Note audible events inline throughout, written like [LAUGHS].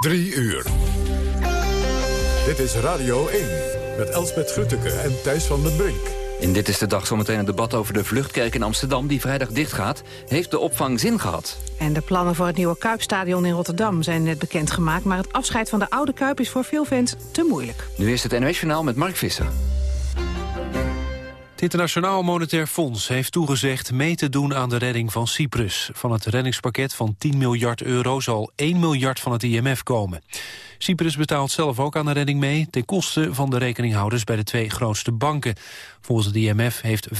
Drie uur. Dit is Radio 1 met Elsbeth Grutteke en Thijs van den Brink. In Dit is de Dag zometeen een debat over de vluchtkerk in Amsterdam... die vrijdag dichtgaat. Heeft de opvang zin gehad? En de plannen voor het nieuwe Kuipstadion in Rotterdam zijn net bekendgemaakt... maar het afscheid van de oude Kuip is voor veel fans te moeilijk. Nu is het NOS Journaal met Mark Visser. Het Internationaal Monetair Fonds heeft toegezegd mee te doen aan de redding van Cyprus. Van het reddingspakket van 10 miljard euro zal 1 miljard van het IMF komen. Cyprus betaalt zelf ook aan de redding mee... ten koste van de rekeninghouders bij de twee grootste banken. Volgens het IMF heeft 95%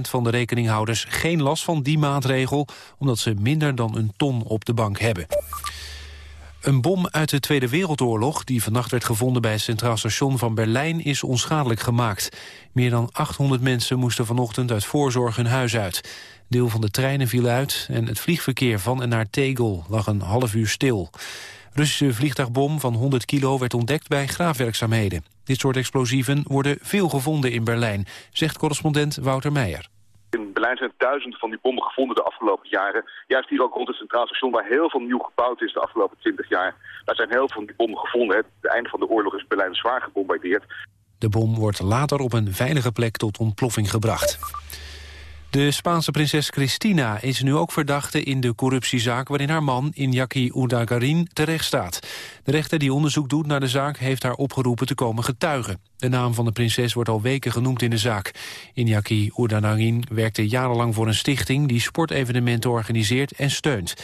van de rekeninghouders geen last van die maatregel... omdat ze minder dan een ton op de bank hebben. Een bom uit de Tweede Wereldoorlog die vannacht werd gevonden bij het Centraal Station van Berlijn is onschadelijk gemaakt. Meer dan 800 mensen moesten vanochtend uit voorzorg hun huis uit. Deel van de treinen viel uit en het vliegverkeer van en naar Tegel lag een half uur stil. Russische vliegtuigbom van 100 kilo werd ontdekt bij graafwerkzaamheden. Dit soort explosieven worden veel gevonden in Berlijn, zegt correspondent Wouter Meijer. In Berlijn zijn duizend van die bommen gevonden de afgelopen jaren. Juist hier ook rond het Centraal Station waar heel veel nieuw gebouwd is de afgelopen 20 jaar. Daar zijn heel veel van die bommen gevonden. Het einde van de oorlog is Berlijn zwaar gebombardeerd. De bom wordt later op een veilige plek tot ontploffing gebracht. De Spaanse prinses Cristina is nu ook verdachte in de corruptiezaak... waarin haar man, Iñaki Udagarin, terecht staat. De rechter die onderzoek doet naar de zaak heeft haar opgeroepen te komen getuigen. De naam van de prinses wordt al weken genoemd in de zaak. Iñaki Udagarin werkte jarenlang voor een stichting... die sportevenementen organiseert en steunt.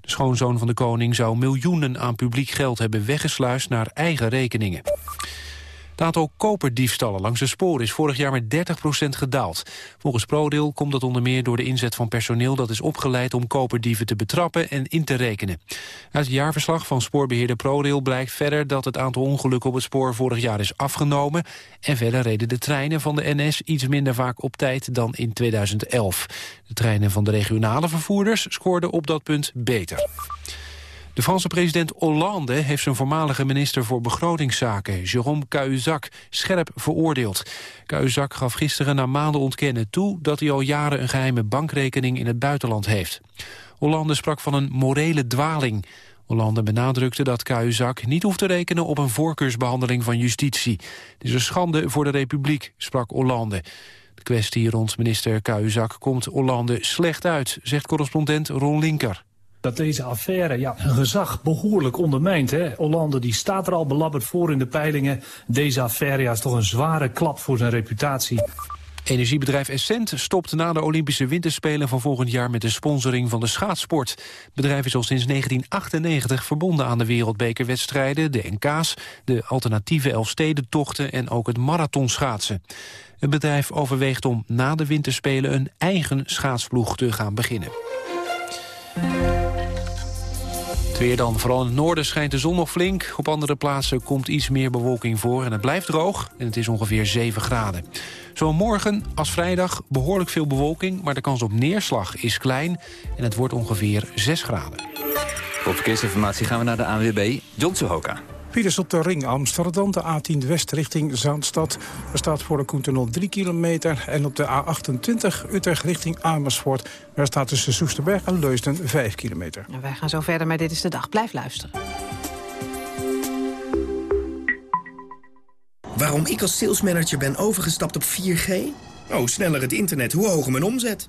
De schoonzoon van de koning zou miljoenen aan publiek geld hebben weggesluist naar eigen rekeningen. Het aantal koperdiefstallen langs de sporen is vorig jaar met 30% gedaald. Volgens ProDeel komt dat onder meer door de inzet van personeel... dat is opgeleid om koperdieven te betrappen en in te rekenen. Uit het jaarverslag van spoorbeheerder ProRail blijkt verder... dat het aantal ongelukken op het spoor vorig jaar is afgenomen... en verder reden de treinen van de NS iets minder vaak op tijd dan in 2011. De treinen van de regionale vervoerders scoorden op dat punt beter. De Franse president Hollande heeft zijn voormalige minister voor begrotingszaken, Jérôme Cahuzac, scherp veroordeeld. Cahuzac gaf gisteren na maanden ontkennen toe dat hij al jaren een geheime bankrekening in het buitenland heeft. Hollande sprak van een morele dwaling. Hollande benadrukte dat Cahuzac niet hoeft te rekenen op een voorkeursbehandeling van justitie. Het is een schande voor de republiek, sprak Hollande. De kwestie rond minister Cahuzac komt Hollande slecht uit, zegt correspondent Ron Linker dat deze affaire ja, een gezag behoorlijk ondermijnt. Hè? Hollande die staat er al belabberd voor in de peilingen. Deze affaire ja, is toch een zware klap voor zijn reputatie. Energiebedrijf Essent stopt na de Olympische Winterspelen van volgend jaar met de sponsoring van de schaatsport. Het bedrijf is al sinds 1998 verbonden aan de wereldbekerwedstrijden, de NK's, de alternatieve Elfstedentochten en ook het marathonschaatsen. Het bedrijf overweegt om na de Winterspelen een eigen schaatsploeg te gaan beginnen. Het weer dan. Vooral in het noorden schijnt de zon nog flink. Op andere plaatsen komt iets meer bewolking voor en het blijft droog. En het is ongeveer 7 graden. Zo morgen als vrijdag behoorlijk veel bewolking... maar de kans op neerslag is klein en het wordt ongeveer 6 graden. Voor verkeersinformatie gaan we naar de ANWB. John Suhoka. Files op de ring Amsterdam, de A10 West richting Zaanstad. Er staat voor de Koentunnel 3 kilometer. En op de A28 Utrecht richting Amersfoort. Daar staat tussen Soesterberg en Leusden 5 kilometer. En wij gaan zo verder met Dit is de Dag. Blijf luisteren. Waarom ik als salesmanager ben overgestapt op 4G? Oh, sneller het internet, hoe hoger mijn omzet.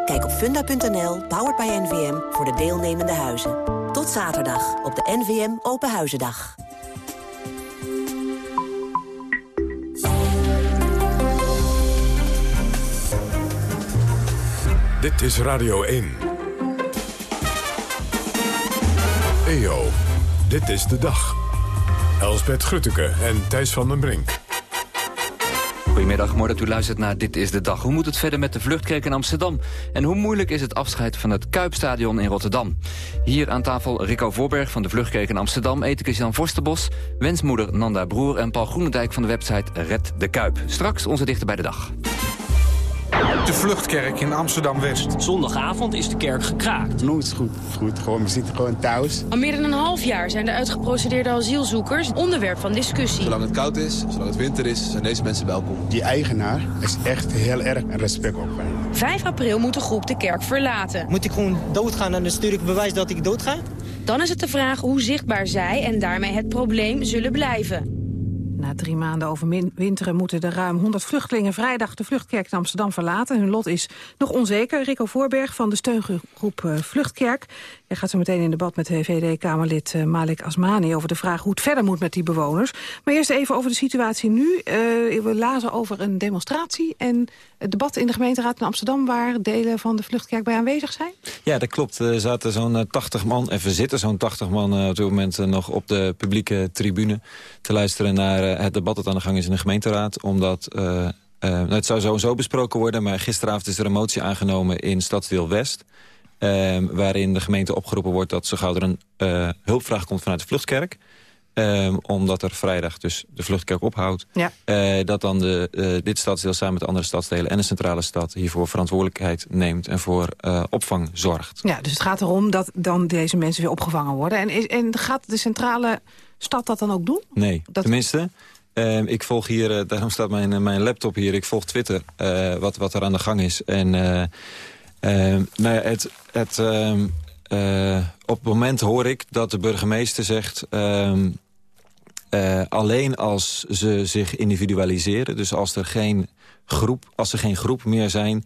Kijk op funda.nl, powered by NVM, voor de deelnemende huizen. Tot zaterdag op de NVM Openhuizendag. Dit is Radio 1. EO, dit is de dag. Elsbeth Grutteke en Thijs van den Brink. Goedemiddag, mooi dat u luistert naar Dit is de Dag. Hoe moet het verder met de vluchtkerk in Amsterdam? En hoe moeilijk is het afscheid van het Kuipstadion in Rotterdam? Hier aan tafel Rico Voorberg van de vluchtkerk in Amsterdam... ethicus Jan Vorstenbos, wensmoeder Nanda Broer... en Paul Groenendijk van de website Red de Kuip. Straks onze dichter bij de dag. De Vluchtkerk in Amsterdam-West. Zondagavond is de kerk gekraakt. Nooit goed, goed. Gewoon, we zitten gewoon thuis. Al meer dan een half jaar zijn de uitgeprocedeerde asielzoekers onderwerp van discussie. Zolang het koud is, zolang het winter is, zijn deze mensen welkom. Die eigenaar is echt heel erg respect op mij. 5 april moet de groep de kerk verlaten. Moet ik gewoon doodgaan en dan stuur ik bewijs dat ik doodga? Dan is het de vraag hoe zichtbaar zij en daarmee het probleem zullen blijven. Na drie maanden overwinteren moeten de ruim 100 vluchtelingen vrijdag de vluchtkerk in Amsterdam verlaten. Hun lot is nog onzeker. Rico Voorberg van de steungroep uh, Vluchtkerk. Hij gaat zo meteen in debat met VVD-Kamerlid uh, Malik Asmani over de vraag hoe het verder moet met die bewoners. Maar eerst even over de situatie nu. Uh, we lazen over een demonstratie en het debat in de gemeenteraad in Amsterdam waar delen van de Vluchtkerk bij aanwezig zijn. Ja, dat klopt. Er zaten zo'n 80 man, even zitten zo'n 80 man op dit moment nog op de publieke tribune te luisteren naar het debat dat aan de gang is in de gemeenteraad. Omdat, uh, uh, het zou sowieso besproken worden... maar gisteravond is er een motie aangenomen in Stadsdeel West... Uh, waarin de gemeente opgeroepen wordt dat zo gauw er een uh, hulpvraag komt vanuit de vluchtkerk... Um, omdat er vrijdag dus de vluchtkerk ophoudt... Ja. Uh, dat dan de, uh, dit stadsdeel samen met de andere stadsdelen... en de centrale stad hiervoor verantwoordelijkheid neemt... en voor uh, opvang zorgt. Ja, dus het gaat erom dat dan deze mensen weer opgevangen worden. En, is, en gaat de centrale stad dat dan ook doen? Nee, dat... tenminste... Uh, ik volg hier, daarom staat mijn, mijn laptop hier, ik volg Twitter, wat, wat er aan de gang is. En nou ja, het, het, op het moment hoor ik dat de burgemeester zegt... alleen als ze zich individualiseren, dus als er geen groep, als er geen groep meer zijn...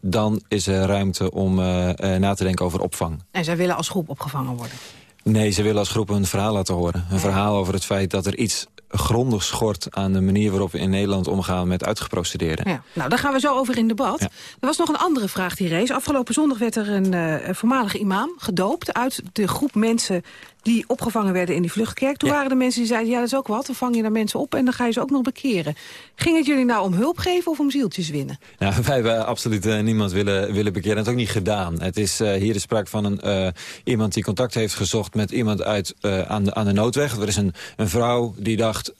dan is er ruimte om na te denken over opvang. En zij willen als groep opgevangen worden? Nee, ze willen als groep een verhaal laten horen. Een verhaal over het feit dat er iets grondig schort aan de manier waarop we in Nederland omgaan met uitgeprocedeerden. Ja, nou, daar gaan we zo over in debat. Ja. Er was nog een andere vraag die race. Afgelopen zondag werd er een uh, voormalige imam gedoopt uit de groep mensen die opgevangen werden in die vluchtkerk. Toen ja. waren de mensen die zeiden, ja, dat is ook wat. Dan vang je daar mensen op en dan ga je ze ook nog bekeren. Ging het jullie nou om hulp geven of om zieltjes winnen? Nou, [LAUGHS] wij hebben absoluut uh, niemand willen, willen bekeren. Dat is ook niet gedaan. Het is uh, hier de sprake van een, uh, iemand die contact heeft gezocht met iemand uit, aan, de, aan de noodweg. Er is een, een vrouw die dacht,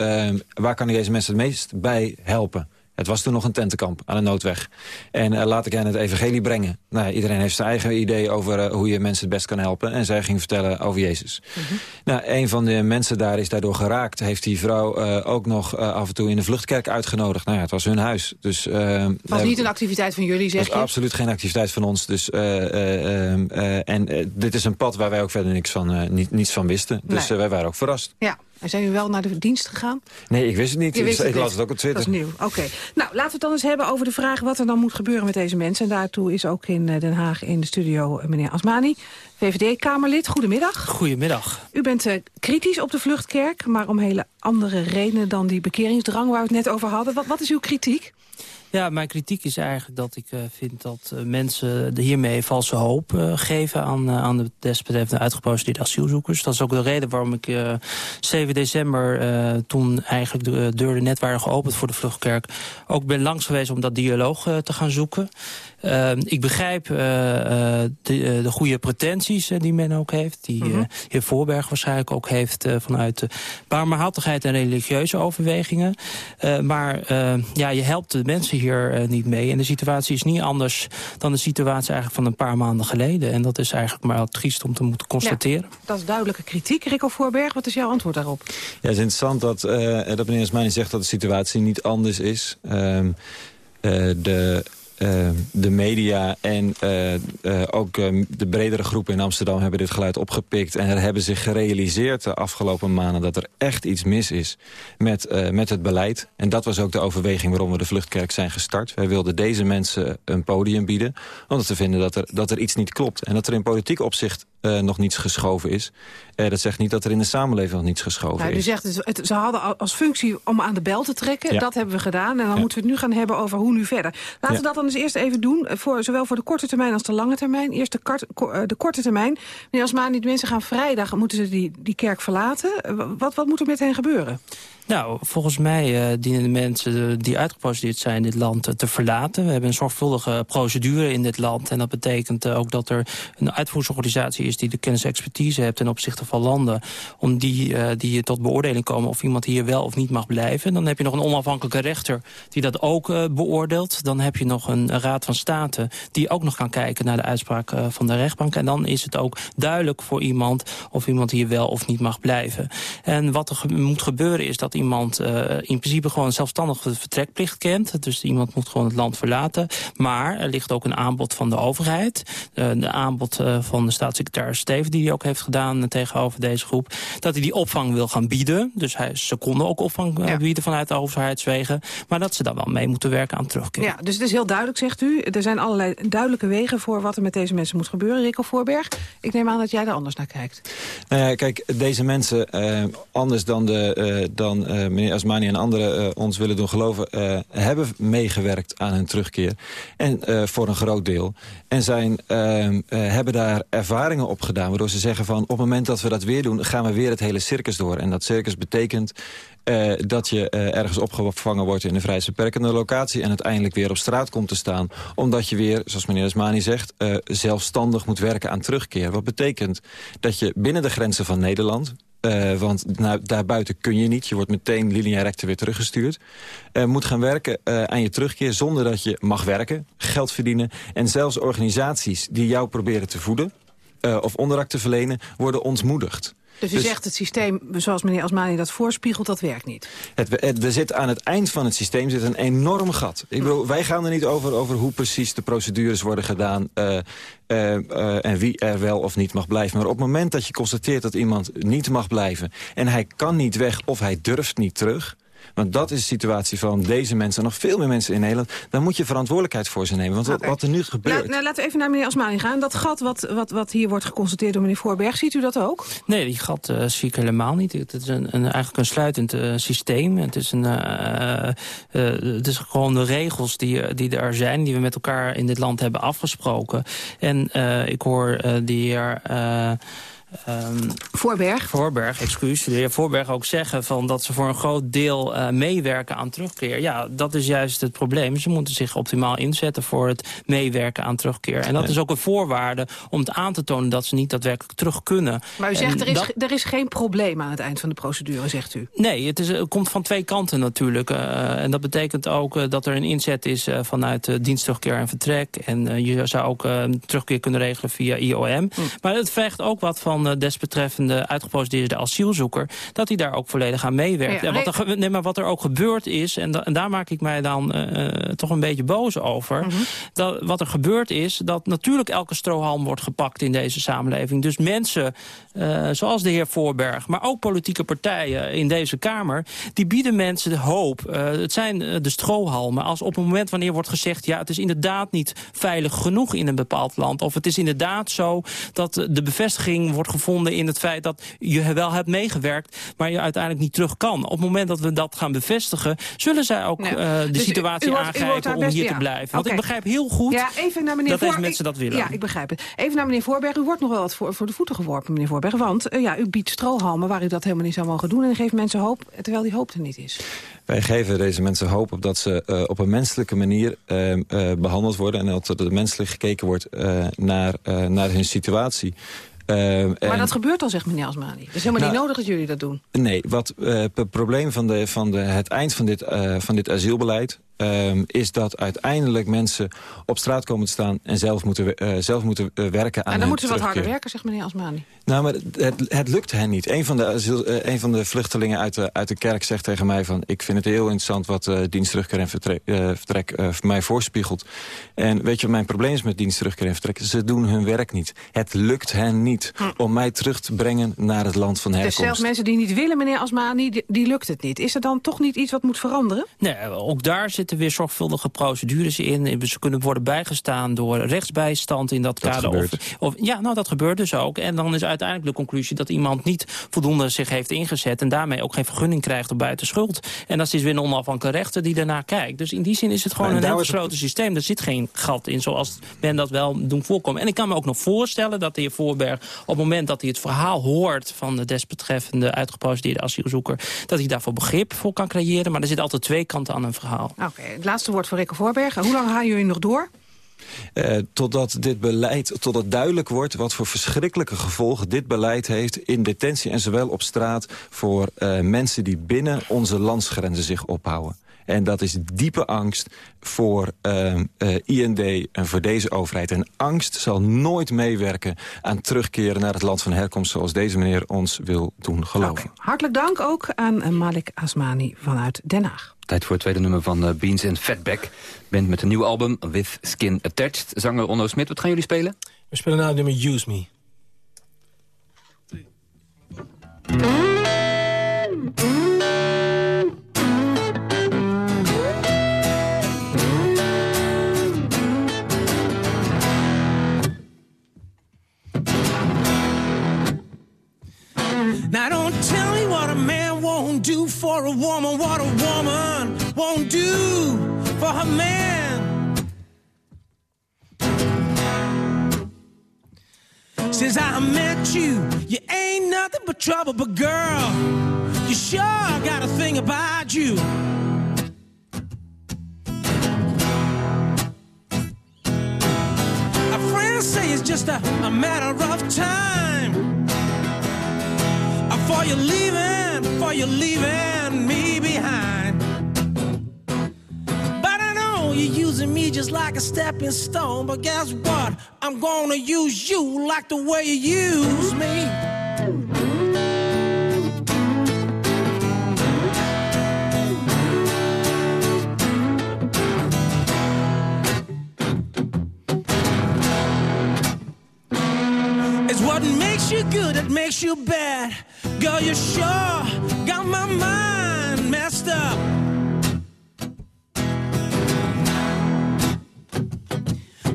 waar kan ik deze mensen het meest bij helpen? Het was toen nog een tentenkamp aan een noodweg. En uh, laat ik hen het evangelie brengen. Nou, iedereen heeft zijn eigen idee over uh, hoe je mensen het best kan helpen. En zij ging vertellen over Jezus. Mm -hmm. Nou, een van de mensen daar is daardoor geraakt. Heeft die vrouw uh, ook nog af en toe in de vluchtkerk uitgenodigd. Nou ja, het was hun huis. Dus, het was niet een activiteit van jullie, zeg je? absoluut geen activiteit van ons. Dus, en dit is een pad waar wij ook verder niks van, niet, niets van wisten. Dus nee. wij waren ook verrast. Ja. En zijn u wel naar de dienst gegaan? Nee, ik wist het niet. Ik, ik las het ook op Twitter. Dat is nieuw. Oké. Okay. Nou, laten we het dan eens hebben over de vraag wat er dan moet gebeuren met deze mensen. En daartoe is ook in Den Haag in de studio meneer Asmani, VVD-Kamerlid. Goedemiddag. Goedemiddag. U bent uh, kritisch op de vluchtkerk, maar om hele andere redenen dan die bekeringsdrang waar we het net over hadden. Wat, wat is uw kritiek? Ja, mijn kritiek is eigenlijk dat ik uh, vind dat uh, mensen hiermee valse hoop uh, geven aan, aan de desbetreffende uitgeprocedeerde asielzoekers. Dat is ook de reden waarom ik 7 december, toen eigenlijk de deuren net waren geopend voor de vluchtkerk, ook ben langs geweest om dat dialoog te gaan zoeken. Uh, ik begrijp uh, de, de goede pretenties die men ook heeft. Die mm -hmm. heer Voorberg waarschijnlijk ook heeft vanuit barmhartigheid en religieuze overwegingen. maar ja, je helpt de mensen hier niet mee. En de situatie is niet anders dan de situatie eigenlijk van een paar maanden geleden. En dat is eigenlijk maar triest om te moeten constateren. Ja, dat is duidelijke kritiek. Rico Voorberg, wat is jouw antwoord daarop? Ja, het is interessant dat, dat meneer Asmani zegt dat de situatie niet anders is. Um, de uh, de media en uh, uh, ook de bredere groepen in Amsterdam hebben dit geluid opgepikt. En hebben zich gerealiseerd de afgelopen maanden dat er echt iets mis is met, met het beleid. En dat was ook de overweging waarom we de Vluchtkerk zijn gestart. Wij wilden deze mensen een podium bieden. Omdat we vinden dat er, dat er iets niet klopt. En dat er in politiek opzicht nog niets geschoven is. dat zegt niet dat er in de samenleving nog niets geschoven nou, is. U zegt, het, ze hadden als functie om aan de bel te trekken. Ja. Dat hebben we gedaan. En dan ja. moeten we het nu gaan hebben over hoe nu verder. Laten we dat dan eens eerst even doen, voor, zowel voor de korte termijn als de lange termijn. Eerst de, de korte termijn. Meneer Asmani, de mensen gaan vrijdag, moeten ze die, die kerk verlaten. Wat, wat moet er met hen gebeuren? Nou, volgens mij uh, dienen de mensen die uitgeprocedeerd zijn dit land uh, te verlaten. We hebben een zorgvuldige procedure in dit land. En dat betekent ook dat er een uitvoeringsorganisatie is die de kennis en expertise heeft ten opzichte van landen. Om die, die tot beoordeling komen of iemand hier wel of niet mag blijven. Dan heb je nog een onafhankelijke rechter die dat ook beoordeelt. Dan heb je nog een raad van state die ook nog kan kijken naar de uitspraak van de rechtbank. En dan is het ook duidelijk voor iemand of iemand hier wel of niet mag blijven. En wat er moet gebeuren is dat iemand uh, in principe gewoon zelfstandig de vertrekplicht kent. Dus iemand moet gewoon het land verlaten. Maar er ligt ook een aanbod van de overheid. Uh, de aanbod uh, van de staatssecretaris Steven, die hij ook heeft gedaan tegenover deze groep. Dat hij die opvang wil gaan bieden. Dus hij, ze konden ook opvang ja. bieden vanuit de overheidswegen. Maar dat ze dan wel mee moeten werken aan terugkeer. Ja, dus het is heel duidelijk, zegt u. Er zijn allerlei duidelijke wegen voor wat er met deze mensen moet gebeuren. Rico Voorberg, ik neem aan dat jij er anders naar kijkt. Nou ja, kijk, deze mensen, anders dan, de, dan meneer Asmani en anderen uh, ons willen doen geloven... Uh, hebben meegewerkt aan hun terugkeer. En voor een groot deel. En zijn, hebben daar ervaringen op gedaan. Waardoor ze zeggen van op het moment dat we dat weer doen... gaan we weer het hele circus door. En dat circus betekent dat je ergens opgevangen wordt in een vrij beperkende locatie... en uiteindelijk weer op straat komt te staan. Omdat je weer, zoals meneer Esmani zegt... Zelfstandig moet werken aan terugkeer. Wat betekent dat je binnen de grenzen van Nederland... Uh, want nou, daarbuiten kun je niet. Je wordt meteen lineair recte weer teruggestuurd. Uh, moet gaan werken uh, aan je terugkeer zonder dat je mag werken, geld verdienen. En zelfs organisaties die jou proberen te voeden of onderdak te verlenen, worden ontmoedigd. Dus u dus, zegt het systeem, zoals meneer Asmani dat voorspiegelt, dat werkt niet? Het, het, er zit aan het eind van het systeem zit een enorm gat. Ik bedoel, wij gaan er niet over, over hoe precies de procedures worden gedaan... Uh, uh, uh, en wie er wel of niet mag blijven. Maar op het moment dat je constateert dat iemand niet mag blijven... en hij kan niet weg of hij durft niet terug... Want dat is de situatie van deze mensen, nog veel meer mensen in Nederland. Dan moet je verantwoordelijkheid voor ze nemen. Want okay. wat er nu gebeurt... Nou, laten we even naar meneer Asmani gaan. Dat gat wat, wat, wat hier wordt geconstateerd door meneer Voorberg, ziet u dat ook? Nee, die gat uh, zie ik helemaal niet. Het is een, een eigenlijk een sluitend uh, systeem. Het is, een, uh, het is gewoon de regels die, die er zijn, die we met elkaar in dit land hebben afgesproken. En ik hoor die heer... Um, Voorberg. Voorberg, excuus. De heer Voorberg ook zeggen van dat ze voor een groot deel uh, meewerken aan terugkeer. Ja, dat is juist het probleem. Ze moeten zich optimaal inzetten voor het meewerken aan terugkeer. En dat is ook een voorwaarde om het aan te tonen dat ze niet daadwerkelijk terug kunnen. Maar u zegt er is, dat... er is geen probleem aan het eind van de procedure, zegt u? Nee, het, is, het komt van twee kanten natuurlijk. Uh, en dat betekent ook uh, dat er een inzet is vanuit dienstterugkeer en vertrek. En je zou ook terugkeer kunnen regelen via IOM. Hm. Maar het vergt ook wat van van desbetreffende uitgeprocedeerde asielzoeker... dat hij daar ook volledig aan meewerkt. Ja, en wat er, nee, maar wat er ook gebeurd is, en, da, en daar maak ik mij dan uh, toch een beetje boos over... Mm -hmm. dat, wat er gebeurd is, dat natuurlijk elke strohalm wordt gepakt in deze samenleving. Dus mensen, uh, zoals de heer Voorberg, maar ook politieke partijen in deze Kamer... die bieden mensen de hoop. Uh, het zijn de strohalmen. Als op een moment wanneer wordt gezegd... ja, het is inderdaad niet veilig genoeg in een bepaald land... of het is inderdaad zo dat de bevestiging wordt gevonden in het feit dat je wel hebt meegewerkt, maar je uiteindelijk niet terug kan. Op het moment dat we dat gaan bevestigen, zullen zij ook ja. uh, de dus situatie u, u wordt, aangrijpen om hier ja. te blijven. Want okay. ik begrijp heel goed ja, even naar meneer dat deze mensen dat willen. Ja, ik begrijp het. Even naar meneer Voorberg. U wordt nog wel wat voor, voor de voeten geworpen, meneer Voorberg. Want uh, ja, u biedt strohalmen waar u dat helemaal niet zou mogen doen... en geeft mensen hoop, terwijl die hoop er niet is. Wij geven deze mensen hoop op dat ze uh, op een menselijke manier uh, uh, behandeld worden... en dat er menselijk gekeken wordt naar, naar hun situatie. Uh, maar en... dat gebeurt al, zegt meneer Asmani. Het is helemaal nou, niet nodig dat jullie dat doen. Nee, wat uh, het probleem van, de, van de, het eind van dit, uh, van dit asielbeleid... Um, is dat uiteindelijk mensen op straat komen te staan... en zelf moeten, uh, zelf moeten uh, werken aan En dan moeten ze wat harder werken, zegt meneer Asmani. Nou, maar het, het lukt hen niet. Een van de, asiel, uh, een van de vluchtelingen uit de, uit de kerk zegt tegen mij van... ik vind het heel interessant wat uh, dienst terugkeer en vertrek, uh, vertrek uh, mij voorspiegelt. En weet je wat mijn probleem is met dienst terugkeer en vertrek? Ze doen hun werk niet. Het lukt hen niet hm. om mij terug te brengen naar het land van herkomst. Dus zelfs mensen die niet willen, meneer Asmani, die, die lukt het niet. Is er dan toch niet iets wat moet veranderen? Nee, ook daar zit zitten weer zorgvuldige procedures in. Ze kunnen worden bijgestaan door rechtsbijstand in dat, Dat kader. Of, of, ja, nou dat gebeurt dus ook. En dan is uiteindelijk de conclusie dat iemand niet voldoende zich heeft ingezet... en daarmee ook geen vergunning krijgt op buitenschuld. En dat is weer een onafhankelijke rechter die daarna kijkt. Dus in die zin is het gewoon een heel gesloten systeem. Er zit geen gat in zoals men dat wel doen voorkomen. En ik kan me ook nog voorstellen dat de heer Voorberg... op het moment dat hij het verhaal hoort van de desbetreffende uitgeprocedeerde asielzoeker... dat hij daarvoor begrip voor kan creëren. Maar er zitten altijd twee kanten aan een verhaal. Oké, het laatste woord voor Rikke Voorberg. Hoe lang gaan jullie nog door? Eh, totdat dit beleid, totdat duidelijk wordt wat voor verschrikkelijke gevolgen dit beleid heeft in detentie en zowel op straat voor eh, mensen die binnen onze landsgrenzen zich ophouden. En dat is diepe angst voor eh, eh, IND en voor deze overheid. En angst zal nooit meewerken aan terugkeren naar het land van herkomst... zoals deze meneer ons wil doen geloven. Hartelijk dank ook aan eh, Malik Asmani vanuit Den Haag. Tijd voor het tweede nummer van eh, Beans and Fatback. Band met een nieuw album, With Skin Attached. Zanger Onno Smit, wat gaan jullie spelen? We spelen nou het nummer Use Me. Now don't tell me what a man won't do for a woman, what a woman won't do for her man. Since I met you, you ain't nothing but trouble, but girl, you sure got a thing about you. Our friends say it's just a, a matter of time. For you leaving, for you leaving me behind. But I know you're using me just like a stepping stone. But guess what? I'm gonna use you like the way you use me. It's what makes you good, it makes you bad. Girl, you sure got my mind messed up.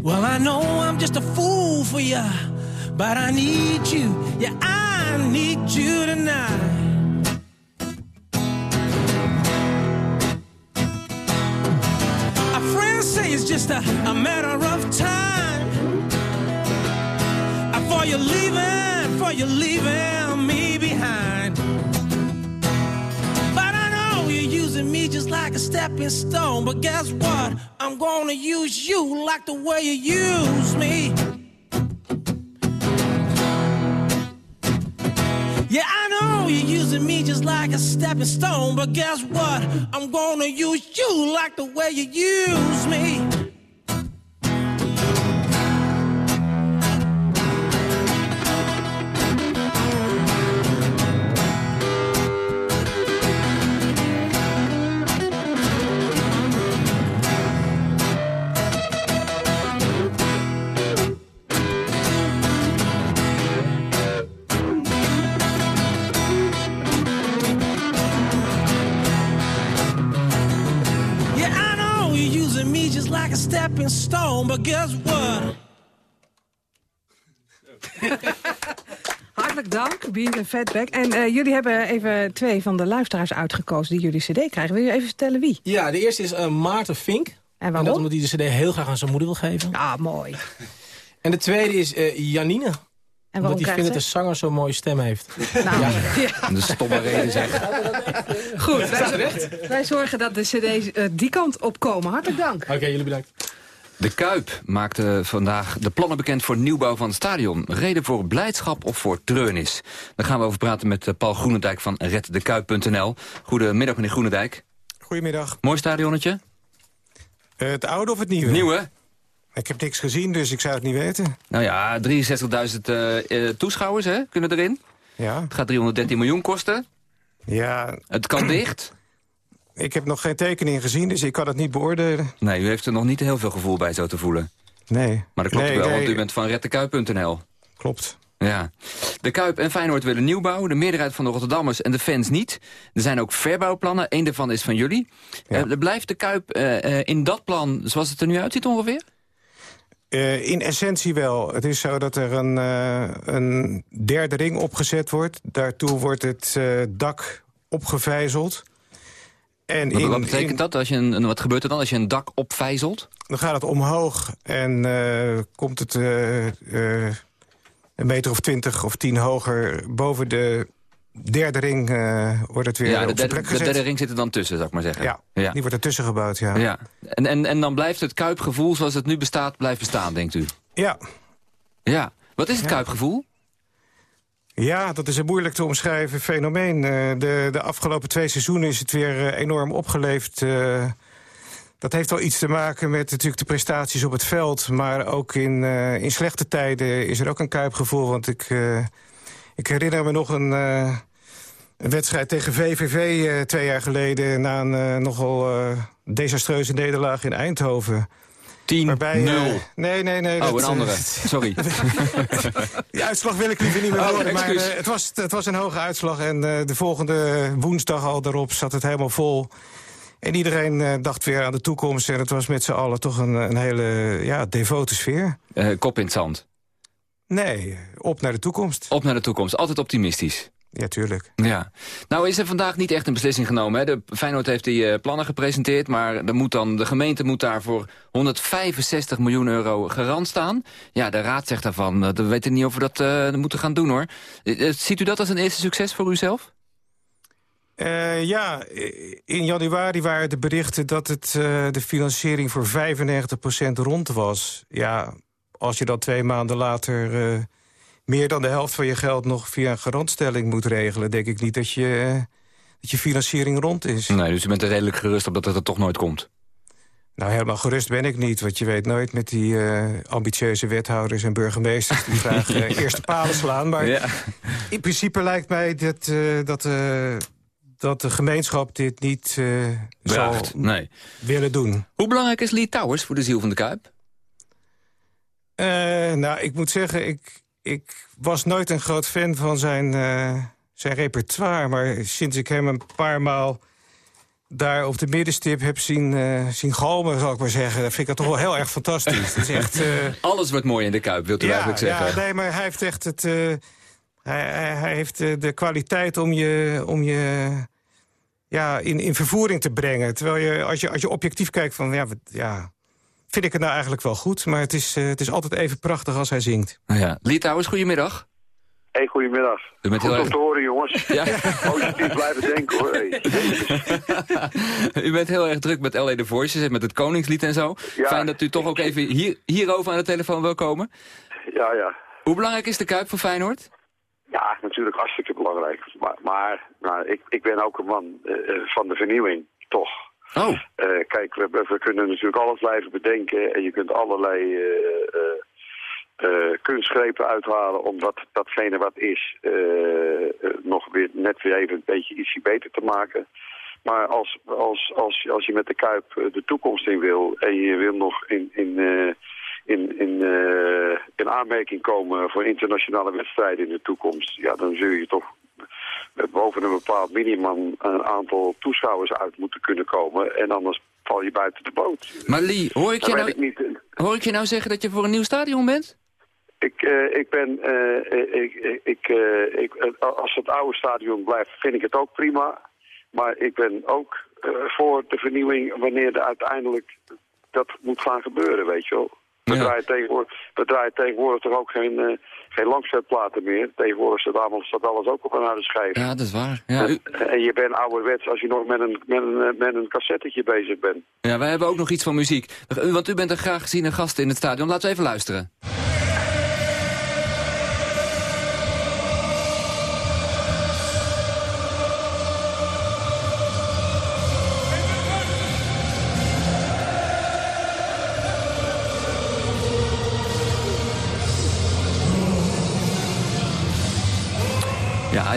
Well, I know I'm just a fool for you, but I need you. Yeah, I need you tonight. Say it's just a, a matter of time. Uh, For you leaving, for you leaving using me just like a stepping stone. But guess what? I'm gonna use you like the way you use me. Yeah, I know you're using me just like a stepping stone. But guess what? I'm gonna use you like the way you use me. A stepping stone, but guess what? Hartelijk dank, Beans en Fatback. En eh, jullie hebben even twee van de luisteraars uitgekozen die jullie cd krijgen. Wil je even vertellen wie? Ja, de eerste is eh, Maarten Vink. En waarom? dat omdat hij de cd heel graag aan zijn moeder wil geven. Ah, mooi. En de tweede is eh, Janine. En omdat hij vindt dat de zanger zo'n mooie stem heeft. Nou, ja. [LAUGHS] De stomme reden zeg. Goed, wij, wij zorgen dat de cd's die kant op komen. Hartelijk dank. Oké, jullie bedankt. De Kuip maakte vandaag de plannen bekend voor nieuwbouw van het stadion. Reden voor blijdschap of voor treurnis? Daar gaan we over praten met eh, Paul Groenendijk van reddekuip.nl. Goedemiddag, meneer Groenendijk. Goedemiddag. Mooi stadionnetje? Eh, het oude of het nieuwe? Nieuwe? Ik heb niks gezien, dus ik zou het niet weten. Nou ja, 63.000 eh, toeschouwers hè, kunnen erin. Ja. Het gaat 313 miljoen kosten. Ja. Het kan dicht. Ik heb nog geen tekening gezien, dus ik kan het niet beoordelen. Nee, u heeft er nog niet heel veel gevoel bij zo te voelen. Nee. Maar dat klopt Nee, wel, nee. want u bent van reddekuip.nl. Klopt. Ja. De Kuip en Feyenoord willen nieuwbouw. De meerderheid van de Rotterdammers en de fans niet. Er zijn ook verbouwplannen. Eén daarvan is van jullie. Ja. blijft de Kuip uh, in dat plan zoals het er nu uitziet ongeveer? In essentie wel. Het is zo dat er een, een derde ring opgezet wordt. Daartoe wordt het dak opgevijzeld. En wat, in, wat betekent in, dat? Als je een, wat gebeurt er dan als je een dak opvijzelt? Dan gaat het omhoog en komt het een meter of twintig of tien hoger boven de derde ring wordt het weer ja, de op plek gezet. De derde ring zit er dan tussen, zou ik maar zeggen. Ja, ja. die wordt ertussen gebouwd, ja. ja. En, en, en dan blijft het kuipgevoel zoals het nu bestaat, blijft bestaan, denkt u? Ja. Ja. Wat is het ja. kuipgevoel? Ja, dat is een moeilijk te omschrijven fenomeen. Uh, de, de afgelopen twee seizoenen is het weer uh, enorm opgeleefd... Uh, dat heeft wel iets te maken met natuurlijk de prestaties op het veld. Maar ook in, in slechte tijden is er ook een kuipgevoel. Want ik, ik herinner me nog een, een wedstrijd tegen VVV twee jaar geleden... na een nogal desastreuze nederlaag in Eindhoven. 10 waarbij, 0 Nee, nee, nee. Oh, dat, een andere. Sorry. [LAUGHS] Die uitslag wil ik liever niet meer oh, horen. Maar het, was, het was een hoge uitslag. En de volgende woensdag al daarop zat het helemaal vol... En iedereen dacht weer aan de toekomst. En het was met z'n allen toch een, een hele ja, devote sfeer. Kop in het zand? Nee, op naar de toekomst. Op naar de toekomst, altijd optimistisch. Ja, tuurlijk. Ja. Nou is er vandaag niet echt een beslissing genomen. Hè? De Feyenoord heeft die uh, plannen gepresenteerd... maar er moet dan, de gemeente moet daarvoor 165 miljoen euro garant staan. Ja, de raad zegt daarvan, uh, we weten niet of we dat uh, moeten gaan doen, hoor. ziet u dat als een eerste succes voor uzelf? Uh, ja, in januari waren de berichten dat het, uh, de financiering voor 95% rond was. Ja, als je dan twee maanden later uh, meer dan de helft van je geld nog via een garantstelling moet regelen... denk ik niet dat je, dat je financiering rond is. Nee, dus u bent er redelijk gerust op dat het er toch nooit komt? Nou, helemaal gerust ben ik niet. Want je weet nooit met die uh, ambitieuze wethouders en burgemeesters... die graag [LAUGHS] uh, eerste palen slaan. Maar ja. in principe lijkt mij dat... Uh, dat dat de gemeenschap dit niet Bracht, zal nee. willen doen. Hoe belangrijk is Lee Towers voor de ziel van de Kuip? Nou, ik moet zeggen, ik, ik was nooit een groot fan van zijn, uh, zijn repertoire. Maar sinds ik hem een paar maal daar op de middenstip heb zien, uh, zien galmen, zal ik maar zeggen... vind ik dat toch wel heel erg fantastisch. Het is echt, [LAUGHS] Alles wordt mooi in de Kuip, wilt u ja, eigenlijk zeggen? Ja, nee, maar hij heeft echt het... Hij, hij, hij, heeft de, kwaliteit om je, om je ja, in, in vervoering te brengen. Terwijl je als, je, als je objectief kijkt van... Ja, ja, vind ik het nou eigenlijk wel goed. Maar het is, uh, het is altijd even prachtig als hij zingt. Nou ja. Litouwers, goedemiddag. Hey, goedemiddag. U bent Goed heel om te horen, jongens. [LAUGHS] Ja. [LAUGHS] Positief blijven denken, hoor. Hey. [LAUGHS] u bent heel erg druk met LA The Voices en met het Koningslied en zo. Ja. Fijn dat u toch ook even hier, hierover aan de telefoon wil komen. Ja, ja. Hoe belangrijk is de Kuip voor Feyenoord? Ja, natuurlijk hartstikke belangrijk. Maar, maar nou, ik, ik ben ook een man uh, van de vernieuwing, toch. Oh. Uh, kijk, we, kunnen natuurlijk alles blijven bedenken en je kunt allerlei uh, kunstgrepen uithalen om dat, datgene wat is nog weer net weer even een beetje ietsje beter te maken. Maar als, als, als, als je met de Kuip de toekomst in wil en je wil nog in... in in, in, in aanmerking komen voor internationale wedstrijden in de toekomst... ja, dan zul je toch boven een bepaald minimum een aantal toeschouwers uit moeten kunnen komen. En anders val je buiten de boot. Maar Lee, hoor ik, je nou, ik, niet, hoor ik je nou zeggen dat je voor een nieuw stadion bent? ik, uh, ik ben, uh, ik, ik, uh, ik, als het oude stadion blijft, vind ik het ook prima. Maar ik ben ook voor de vernieuwing wanneer er uiteindelijk dat moet gaan gebeuren, weet je wel. We, Ja. draaien tegenwoordig, we draaien tegenwoordig toch ook geen, geen langzetplaten meer. Tegenwoordig staat, allemaal, staat alles ook op een harde schijf. Ja, dat is waar. Ja, u- En je bent ouderwets als je nog met een, met een, eh, met een cassettetje bezig bent. ja, wij hebben ook nog iets van muziek. Want u bent een graag geziene gast in het stadion. Laten we even luisteren.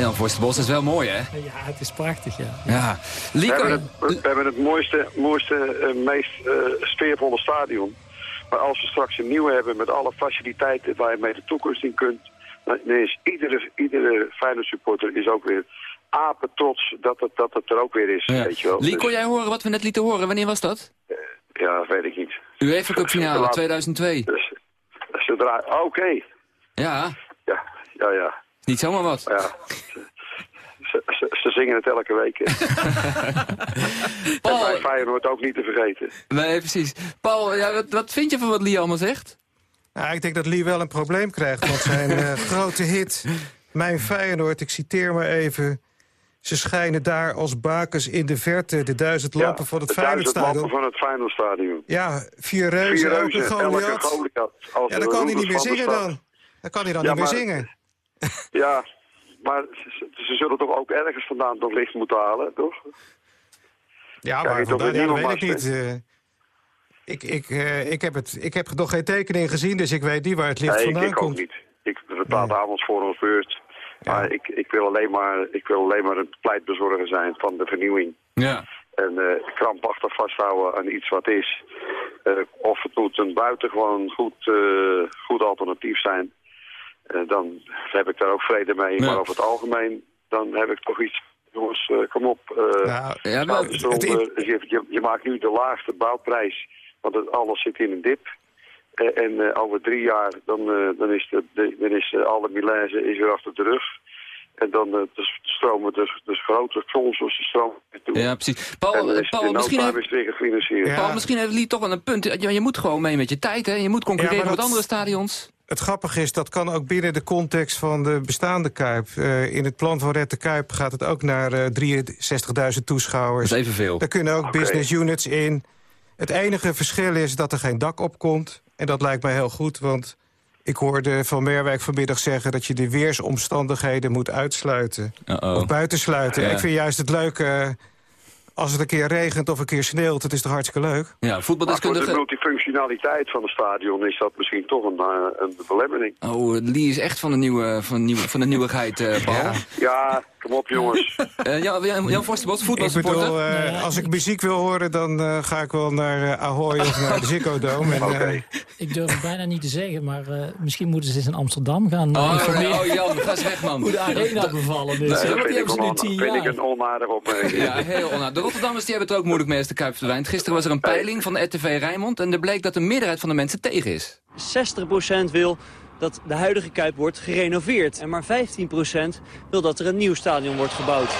Jan Voorsterbos is wel mooi, hè? Ja, het is prachtig, ja. Ja. We hebben het, we hebben het mooiste, mooiste eh, meest eh, sfeervolle stadion. Maar als we straks een nieuwe hebben met alle faciliteiten waar je mee de toekomst in kunt... dan is iedere, iedere Feyenoord supporter is ook weer apen trots dat het, dat het er ook weer is, Ja. weet je wel. Lee, Dus, kon jij horen wat we net lieten horen? Wanneer was dat? ja, weet ik niet. UEFA Cup finale Laat- 2002. Dus, zodra, Oké, Ja, ja, ja, ja. Niet zomaar wat. ja. Ze, ze, ze zingen het elke week. hè. [LAUGHS] En bij Feyenoord ook niet te vergeten. Nee, precies. Paul, ja, wat, wat vind je van wat Lee allemaal zegt? Ja, ik denk dat Lee wel een probleem krijgt. Want zijn eh, [LAUGHS] grote hit, Mijn Feyenoord, ik citeer maar even... Ze schijnen daar als bakens in de verte, de duizend lampen van het de duizend lampen Feyenoordstadion. van het Feyenoordstadion. Ja, vier reuzen, Vier reuzen, elke Goliath. Goliath. Als Ja, dan kan hij niet meer zingen dan. Dan kan hij dan Ja, niet meer zingen. [LAUGHS] Ja, maar ze, ze zullen toch ook ergens vandaan toch licht moeten halen, toch? Ja, maar vandaan, ja, dat weet ik niet. eh. ik, ik, eh, ik, heb het, ik heb nog geen tekening gezien, dus ik weet niet waar het licht nee, vandaan ik, ik ook komt. niet. Ik vertaal avonds voor ons beurt. Maar ik, ik, wil alleen maar, ik wil alleen maar een pleitbezorger zijn van de vernieuwing. Ja. En eh, krampachtig vasthouden aan iets wat is. Eh, of het moet een buitengewoon goed, eh, goed alternatief zijn. Eh, dan heb ik daar ook vrede mee. Ja. Maar over het algemeen, dan heb ik toch iets... Jongens, eh, kom op. eh Nou, Ja, maar schouders eronder. je, je, je maakt nu de laagste bouwprijs. Want het, alles zit in een dip. Eh, en eh, over drie jaar, dan, eh, dan is, de, de, dan is alle Milaise is weer achter de rug. En dan dus stromen de, de grote sponsors de stroom toe. Ja, precies. Paul, het misschien, heeft, het weer gefinancierd. Paul, misschien heeft Lee toch wel een punt. Ja, je moet gewoon mee met je tijd, hè? Je moet concurreren Ja, met dat- andere stadions. Het grappige is, dat kan ook binnen de context van de bestaande Kuip. Eh, in het plan van Red de Kuip gaat het ook naar eh 63.000 toeschouwers. Dat is evenveel. Daar kunnen ook business units in. Het enige verschil is dat er geen dak op komt. En dat lijkt mij heel goed, want ik hoorde Van Merwijk vanmiddag zeggen... dat je de weersomstandigheden moet uitsluiten. Uh-oh. Of buitensluiten. Ja. Ik vind juist het leuke... als het een keer regent of een keer sneeuwt, dat is toch hartstikke leuk? Ja, Maar voor de voetbaldeskundige... multifunctionaliteit van het stadion is dat misschien toch een, eh, een belemmering. Oh, Lee is echt van de, nieuwe, van de, nieuwe, van de nieuwigheid, eh Paul. Ja. Ja, kom op jongens. [LAUGHS] Eh, Jan, Jan, Jan Forsterbos, Ik voetbalsupporter. bedoel, eh, als ik muziek wil horen, dan eh, ga ik wel naar eh, Ahoy of naar de Ziggo Dome. En, Oké. eh, Ik durf het bijna niet te zeggen, maar eh, misschien moeten ze eens in Amsterdam gaan Oh, oh, Jan, ga eens weg, man. hoe de arena bevallen is. Nee, dat vind, die ik on- tien vind ik jaar. een onaardig opmerking. Ja, heel onaardig. De Rotterdammers die hebben het ook moeilijk mee als de Kuip verdwijnt. Gisteren was er een peiling van de RTV Rijnmond... en er bleek dat de meerderheid van de mensen tegen is. 60% wil dat de huidige Kuip wordt gerenoveerd. En maar 15% wil dat er een nieuw stadion wordt gebouwd.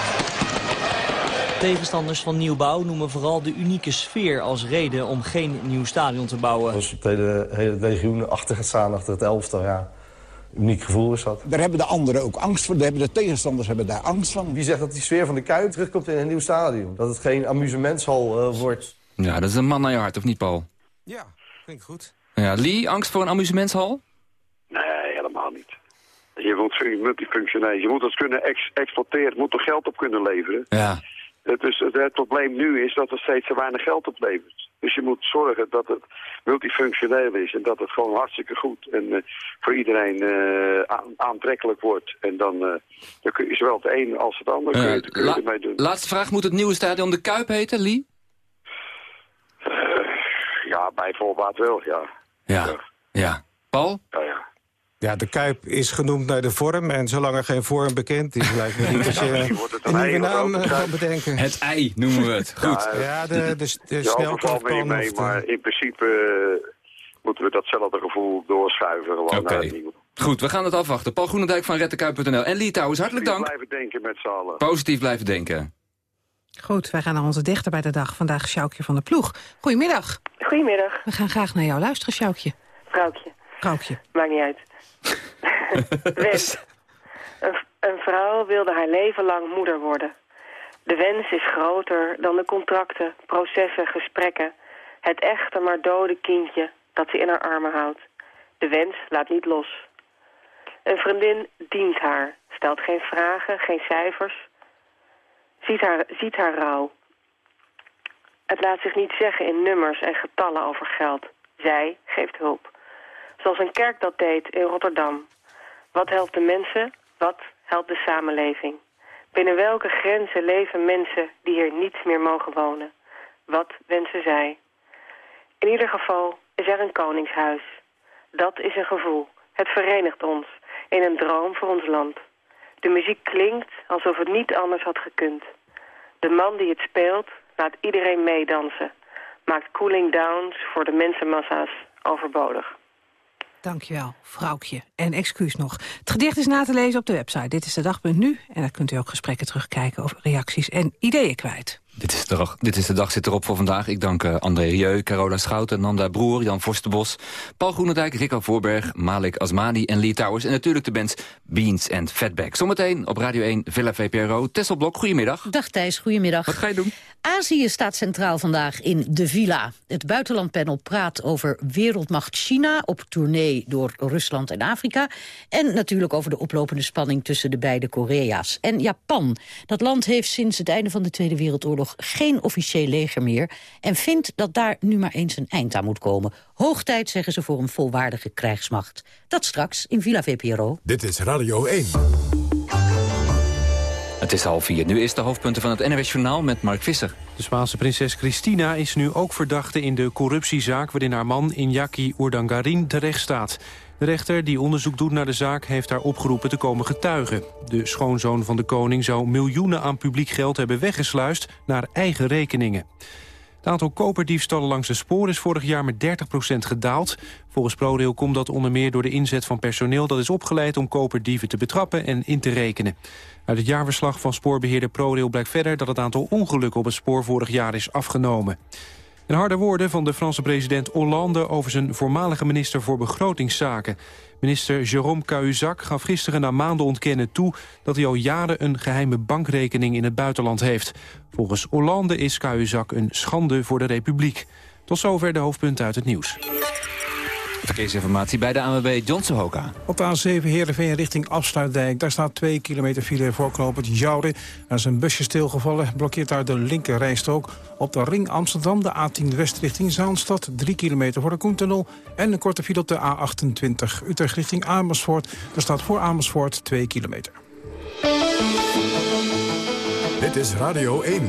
Tegenstanders van nieuwbouw noemen vooral de unieke sfeer als reden om geen nieuw stadion te bouwen. Als het hele, hele legioen achter gaat staan, achter het elftal, ja. Uniek gevoel is dat. Daar hebben de anderen ook angst voor. Daar hebben de tegenstanders hebben daar angst van. Wie zegt dat die sfeer van de Kuip terugkomt in een nieuw stadion? Dat het geen amusementshal eh, wordt. Ja, dat is een man naar je hart, of niet, Paul? ja, klinkt goed. Ja, Lee, angst voor een amusementshal? Je moet multifunctioneel. Je moet het kunnen ex exploiteren. Je moet er geld op kunnen leveren. Ja. Het, is, het, het probleem nu is dat er steeds te weinig geld oplevert. Dus je moet zorgen dat het multifunctioneel is en dat het gewoon hartstikke goed en eh, voor iedereen eh, aan- aantrekkelijk wordt. En dan, eh, dan kun je zowel het een als het ander kun je, kun je ermee doen. laatste vraag, moet het nieuwe stadion de Kuip heten, Lee? Ja, bij voorbaat wel, ja. Ja. Ja. Paul? Ja, ja. Ja, de Kuip is genoemd naar de vorm. En zolang er geen vorm bekend is, lijkt me niet dat [LAUGHS] je een nieuwe naam eh, kan bedenken. Het ei noemen we het. Goed. Ja, de, de, de, me niet snelkookpan mee, de- maar in principe eh, moeten we datzelfde gevoel doorschuiven. Gewoon nieuwe. Goed, we gaan het afwachten. Paul Groenendijk van rettekuip.nl. En Lee Towers, hartelijk dank. Blijven denken met z'n allen. Positief blijven denken. Goed, wij gaan naar onze dichter bij de dag. Vandaag Sjoukje van de Ploeg. Goedemiddag. Goedemiddag, We gaan graag naar jou luisteren, Sjoukje. vrouwtje. Vrouwtje. Maakt niet uit. [LAUGHS] Wens. Een, een vrouw wilde haar leven lang moeder worden. De wens is groter dan de contracten, processen, gesprekken. Het echte maar dode kindje dat ze in haar armen houdt. De wens laat niet los. Een vriendin dient haar, stelt geen vragen, geen cijfers. Ziet haar, ziet haar rouw. Het laat zich niet zeggen in nummers en getallen over geld. Zij geeft hulp. Zoals een kerk dat deed in Rotterdam. Wat helpt de mensen? Wat helpt de samenleving? Binnen welke grenzen leven mensen die hier niet meer mogen wonen? Wat wensen zij? In ieder geval is er een koningshuis. Dat is een gevoel. Het verenigt ons. in een droom voor ons land. De muziek klinkt alsof het niet anders had gekund. De man die het speelt laat iedereen meedansen. Maakt cooling downs voor de mensenmassa's overbodig. Dankjewel, vrouwtje. En excuus nog. Het gedicht is na te lezen op de website. Dit is de dag.nu. En daar kunt u ook gesprekken terugkijken over reacties en ideeën kwijt. Dit is, de dag, dit is de dag zit erop voor vandaag. Ik dank uh, André Rieu, Carola Schouten, Nanda Broer, Jan Forstenbos... Paul Groenendijk, Rico Voorberg, Malik Asmani en Lee Towers... en natuurlijk de bands Beans en Fatback. Zometeen op Radio 1 Villa VPRO. Tesselblok, goedemiddag. Dag Thijs, goedemiddag. Wat ga je doen? Azië staat centraal vandaag in de Villa. Het buitenlandpanel praat over wereldmacht China... op tournee door Rusland en Afrika. En natuurlijk over de oplopende spanning tussen de beide Korea's. En Japan. Dat land heeft sinds het einde van de Tweede Wereldoorlog geen officieel leger meer... en vindt dat daar nu maar eens een eind aan moet komen. Hoog tijd, zeggen ze, voor een volwaardige krijgsmacht. Dat straks in Villa VPRO. Dit is Radio 1. Het is half vier. Nu is de hoofdpunten van het NWS Journaal met Mark Visser. De Spaanse prinses Cristina is nu ook verdachte in de corruptiezaak... waarin haar man Iñaki Urdangarin terecht staat. De rechter die onderzoek doet naar de zaak heeft haar opgeroepen te komen getuigen. De schoonzoon van de koning zou miljoenen aan publiek geld hebben weggesluist naar eigen rekeningen. Het aantal koperdiefstallen langs de spoor is vorig jaar met 30% gedaald. Volgens ProRail komt dat onder meer door de inzet van personeel... dat is opgeleid om koperdieven te betrappen en in te rekenen. Uit het jaarverslag van spoorbeheerder ProRail blijkt verder... dat het aantal ongelukken op het spoor vorig jaar is afgenomen. En harde woorden van de Franse president Hollande... over zijn voormalige minister voor begrotingszaken. Minister Jérôme Cahuzac gaf gisteren na maanden ontkennen toe... dat hij al jaren een geheime bankrekening in het buitenland heeft. Volgens Hollande is Cahuzac een schande voor de Republiek. Tot zover de hoofdpunten uit het nieuws. Verkeersinformatie bij de ANWB Johnson Hoka. Op de A7 Heerenveen richting Afsluitdijk. Daar staat 2 kilometer file voorknopend Jouren. Er is een busje stilgevallen, blokkeert daar de linker rijstrook. Op de ring Amsterdam, de A10 West richting Zaanstad. 3 kilometer voor de Koentunnel. En een korte file op de A28 Utrecht richting Amersfoort. Daar staat voor Amersfoort 2 kilometer. Dit is Radio 1.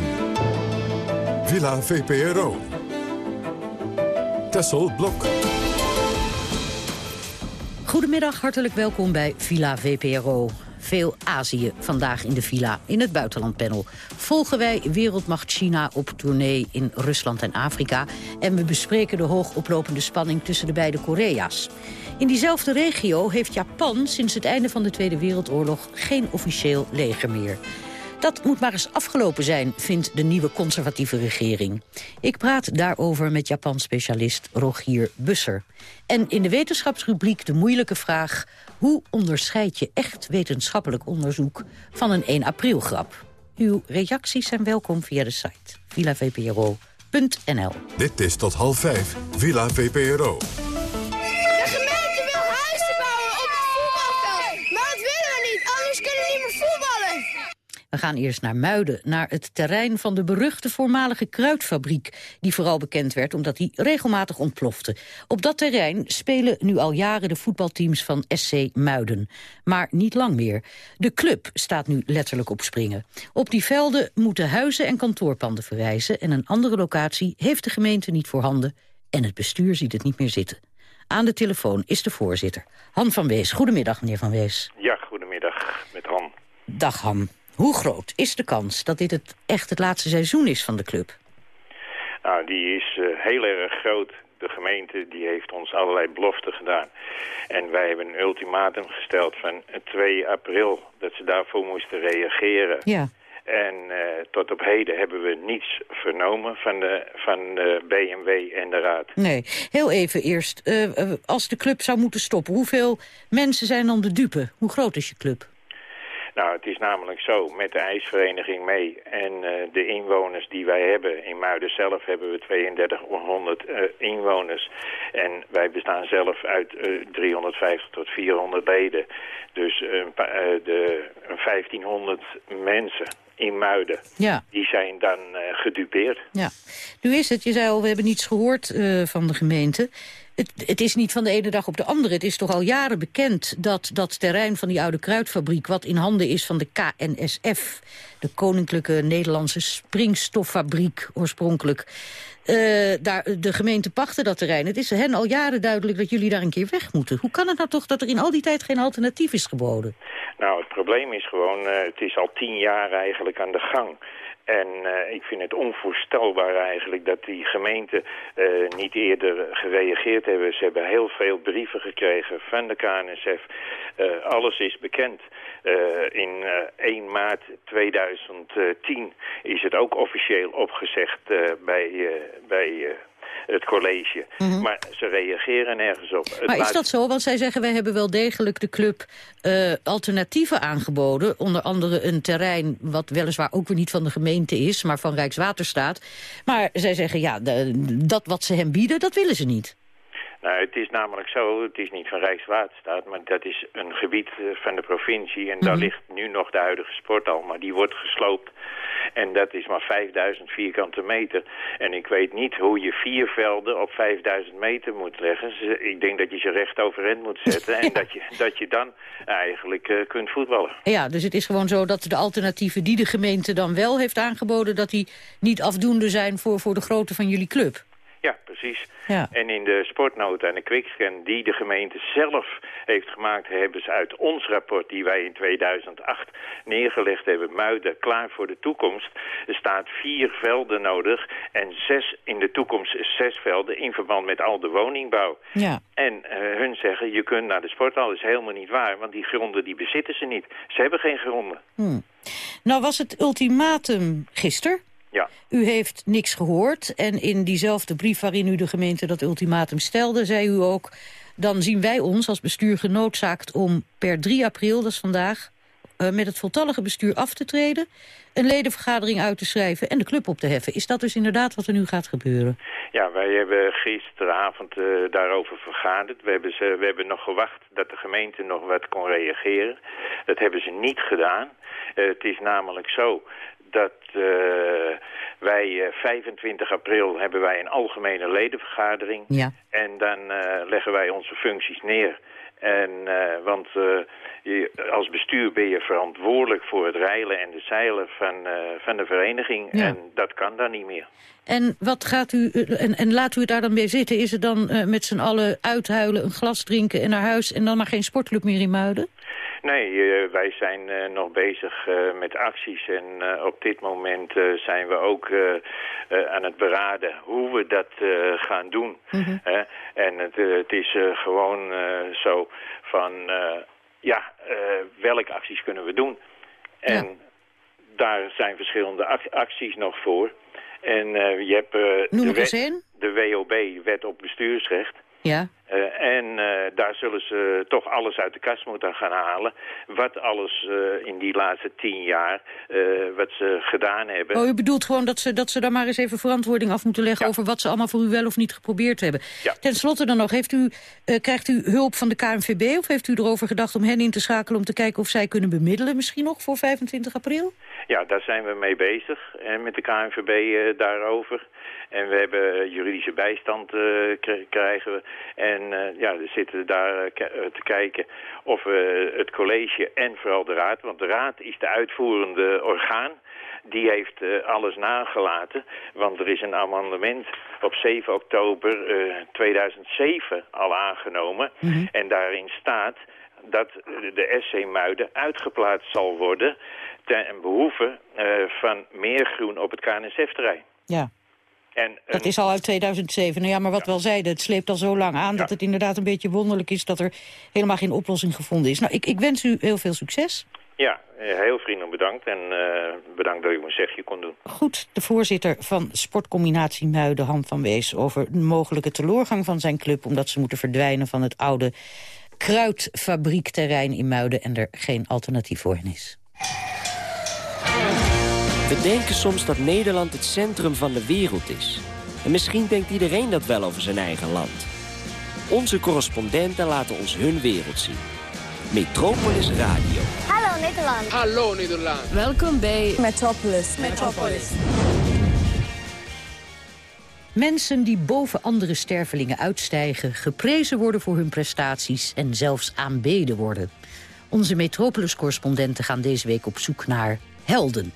Villa VPRO. Tessel Blok. Goedemiddag, hartelijk welkom bij Villa VPRO. Veel Azië vandaag in de Villa, in het buitenlandpanel. Volgen wij wereldmacht China op tournee in Rusland en Afrika... en we bespreken de hoogoplopende spanning tussen de beide Korea's. In diezelfde regio heeft Japan sinds het einde van de Tweede Wereldoorlog... geen officieel leger meer. Dat moet maar eens afgelopen zijn, vindt de nieuwe conservatieve regering. Ik praat daarover met Japan-specialist Rogier Busser. En in de wetenschapsrubriek de moeilijke vraag... hoe onderscheid je echt wetenschappelijk onderzoek van een 1 april grap? Uw reacties zijn welkom via de site villavpro.nl. Dit is tot half vijf, Villa VPRO. We gaan eerst naar Muiden, naar het terrein van de beruchte voormalige kruidfabriek... die vooral bekend werd omdat die regelmatig ontplofte. Op dat terrein spelen nu al jaren de voetbalteams van SC Muiden. Maar niet lang meer. De club staat nu letterlijk op springen. Op die velden moeten huizen en kantoorpanden verrijzen... en een andere locatie heeft de gemeente niet voorhanden... en het bestuur ziet het niet meer zitten. Aan de telefoon is de voorzitter, Han van Wees. Goedemiddag, meneer van Wees. Ja, goedemiddag, met Han. Dag, Han. Hoe groot is de kans dat dit het echt het laatste seizoen is van de club? Nou, die is uh, heel erg groot. De gemeente die heeft ons allerlei beloften gedaan. En wij hebben een ultimatum gesteld van 2 april... dat ze daarvoor moesten reageren. Ja. En uh, tot op heden hebben we niets vernomen van de, van de BMW en de Raad. Nee, heel even eerst. Uh, als de club zou moeten stoppen, hoeveel mensen zijn dan de dupe? Hoe groot is je club? Nou, het is namelijk zo, met de ijsvereniging mee en uh, de inwoners die wij hebben. In Muiden zelf hebben we 3200 uh, inwoners. En wij bestaan zelf uit uh, 350 tot 400 leden. Dus de 1500 mensen in Muiden. Ja. Die zijn dan gedupeerd. Ja. Nu is het, je zei al, we hebben niets gehoord van de gemeente. Het, het, is niet van de ene dag op de andere. Het is toch al jaren bekend dat dat terrein van die oude kruidfabriek... wat in handen is van de KNSF, de Koninklijke Nederlandse Springstoffabriek oorspronkelijk... eh, daar, de gemeente pachten dat terrein. Het is hen al jaren duidelijk dat jullie daar een keer weg moeten. Hoe kan het nou toch dat er in al die tijd geen alternatief is geboden? Nou, het probleem is gewoon, uh, het is al tien jaar eigenlijk aan de gang. En uh, ik vind het onvoorstelbaar eigenlijk dat die gemeenten uh, niet eerder gereageerd hebben. Ze hebben heel veel brieven gekregen van de KNSF. Uh, alles is bekend. in 1 maart 2010 is het ook officieel opgezegd bij, bij het college. Mm -hmm. Maar ze reageren nergens op. Het maar is dat zo? Want zij zeggen, wij hebben wel degelijk de club uh, alternatieven aangeboden. Onder andere een terrein wat weliswaar ook weer niet van de gemeente is... maar van Rijkswaterstaat. Maar zij zeggen, ja, de, dat wat ze hem bieden, dat willen ze niet. Nou, het is namelijk zo, het is niet van Rijkswaterstaat, maar dat is een gebied eh, van de provincie. En mm -hmm. daar ligt nu nog de huidige sporthal, maar die wordt gesloopt. En dat is maar 5000 vierkante meter. En ik weet niet hoe je vier velden op 5000 meter moet leggen. Ik denk dat je ze recht overeind moet zetten en [LAUGHS] dat, je, dat je dan eigenlijk uh, kunt voetballen. Ja, dus het is gewoon zo dat de alternatieven die de gemeente dan wel heeft aangeboden... dat die niet afdoende zijn voor, voor de grootte van jullie club. Ja, precies. Ja. En in de sportnota en de quickscan die de gemeente zelf heeft gemaakt... hebben ze uit ons rapport die wij in 2008 neergelegd hebben... Muiden klaar voor de toekomst. Er staat vier velden nodig en zes in de toekomst zes velden... in verband met al de woningbouw. Ja. En uh, hun zeggen, je kunt naar de sporthal. Dat is helemaal niet waar, want die gronden die bezitten ze niet. Ze hebben geen gronden. Hmm. Nou was het ultimatum gisteren. U heeft niks gehoord en in diezelfde brief waarin u de gemeente dat ultimatum stelde... zei u ook, dan zien wij ons als bestuur genoodzaakt om per 3 april, dat is vandaag... Uh, met het voltallige bestuur af te treden, een ledenvergadering uit te schrijven en de club op te heffen. Is dat dus inderdaad wat er nu gaat gebeuren? Ja, wij hebben gisteravond uh, daarover vergaderd. We hebben, ze, we hebben nog gewacht dat de gemeente nog wat kon reageren. Dat hebben ze niet gedaan. Uh, het is namelijk zo dat uh, wij uh, 25 april hebben wij een algemene ledenvergadering. Ja. En dan uh, leggen wij onze functies neer. En, want je, als bestuur ben je verantwoordelijk voor het reilen en de zeilen van, van de vereniging. Ja. En dat kan dan niet meer. En, wat gaat u, en, en laat u het daar dan mee zitten? Is het dan met z'n allen uithuilen, een glas drinken en naar huis... en dan maar geen sportclub meer in Muiden? Nee, uh, wij zijn uh, nog bezig uh, met acties en op dit moment zijn we ook aan het beraden hoe we dat gaan doen. Mhm. Mm -hmm. en het, het is gewoon zo van, ja, welke acties kunnen we doen? En ja. daar zijn verschillende acties nog voor. En je hebt de WOB, Wet op Bestuursrecht. Ja. Uh, en uh, daar zullen ze toch alles uit de kast moeten gaan halen. Wat alles uh, in die laatste tien jaar, wat ze gedaan hebben. Oh, u bedoelt gewoon dat ze, dat ze daar maar eens even verantwoording af moeten leggen... Ja. over wat ze allemaal voor u wel of niet geprobeerd hebben. Ja. Ten slotte dan nog, heeft u, krijgt u hulp van de KNVB... of heeft u erover gedacht om hen in te schakelen... om te kijken of zij kunnen bemiddelen misschien nog voor 25 april? Ja, daar zijn we mee bezig. En met de KNVB daarover... En we hebben juridische bijstand uh, krijgen we. En uh, ja, we zitten daar te kijken of we het college en vooral de raad... want de raad is de uitvoerende orgaan... Die heeft uh, alles nagelaten, want er is een amendement op 7 oktober uh, 2007 al aangenomen. Mm -hmm. En daarin staat dat de SC Muiden uitgeplaatst zal worden ten behoeve uh, van meer groen op het KNSF-terrein. Ja. En, dat is al uit 2007. Nou ja, maar wat ja. wel zeiden, het sleept al zo lang aan... dat het inderdaad een beetje wonderlijk is dat er helemaal geen oplossing gevonden is. Nou, ik, ik wens u heel veel succes. Ja, heel vriendelijk bedankt en uh, bedankt dat u mijn zegje kon doen. Goed, de voorzitter van Sportcombinatie Muiden, Han van Wees... over de mogelijke teloorgang van zijn club... omdat ze moeten verdwijnen van het oude kruidfabriekterrein in Muiden... en er geen alternatief voor hen is. We denken soms dat Nederland het centrum van de wereld is. En misschien denkt iedereen dat wel over zijn eigen land. Onze correspondenten laten ons hun wereld zien. Metropolis Radio. Hallo Nederland. Hallo Nederland. Welkom bij Metropolis. Metropolis. Mensen die boven andere stervelingen uitstijgen... geprezen worden voor hun prestaties en zelfs aanbeden worden. Onze Metropolis-correspondenten gaan deze week op zoek naar helden.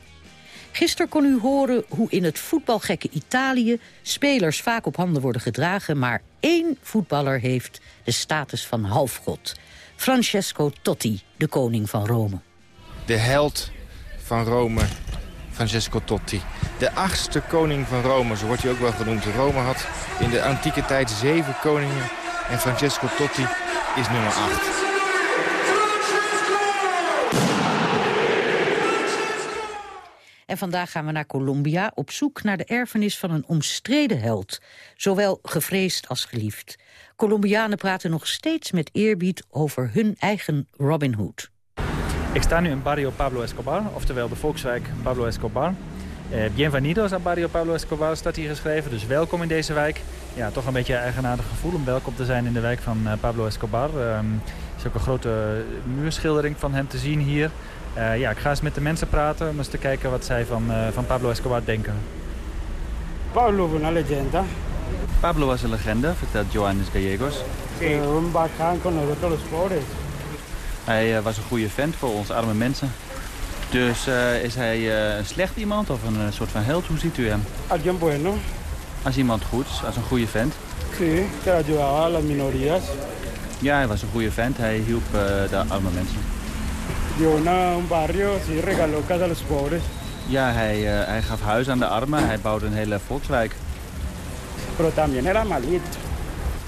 Gisteren kon u horen hoe in het voetbalgekke Italië... spelers vaak op handen worden gedragen... maar één voetballer heeft de status van halfgod. Francesco Totti, de koning van Rome. De held van Rome, Francesco Totti. De achtste koning van Rome, zo wordt hij ook wel genoemd. Rome had in de antieke tijd zeven koningen... en Francesco Totti is nummer acht. En vandaag gaan we naar Colombia op zoek naar de erfenis van een omstreden held. Zowel gevreesd als geliefd. Colombianen praten nog steeds met eerbied over hun eigen Robin Hood. Ik sta nu in Barrio Pablo Escobar, oftewel de volkswijk Pablo Escobar. Eh, bienvenidos a Barrio Pablo Escobar staat hier geschreven, dus welkom in deze wijk. Ja, toch een beetje een eigenaardig gevoel om welkom te zijn in de wijk van uh, Pablo Escobar. Er is ook een grote muurschildering van hem te zien hier. Uh, ja, ik ga eens met de mensen praten om eens te kijken wat zij van, uh, van Pablo Escobar denken. Pablo was een legenda. Pablo was een legende, vertelt Johannes Gallegos. Sí. Un bacán con nosotros los pobres. Hij uh, was een goede vent voor ons arme mensen. Dus is hij een slecht iemand of een soort van held? Hoe ziet u hem? Alguien bueno. Als iemand goeds, als een goede vent. Sí, que ayudaba a las minorías. Ja, hij was een goede vent. Hij hielp de arme mensen. dio un barrio, sí, regaló casa a los pobres. Ja, hij, uh, hij gaf huis aan de armen. Hij bouwde een hele volkswijk. Pero también era malito.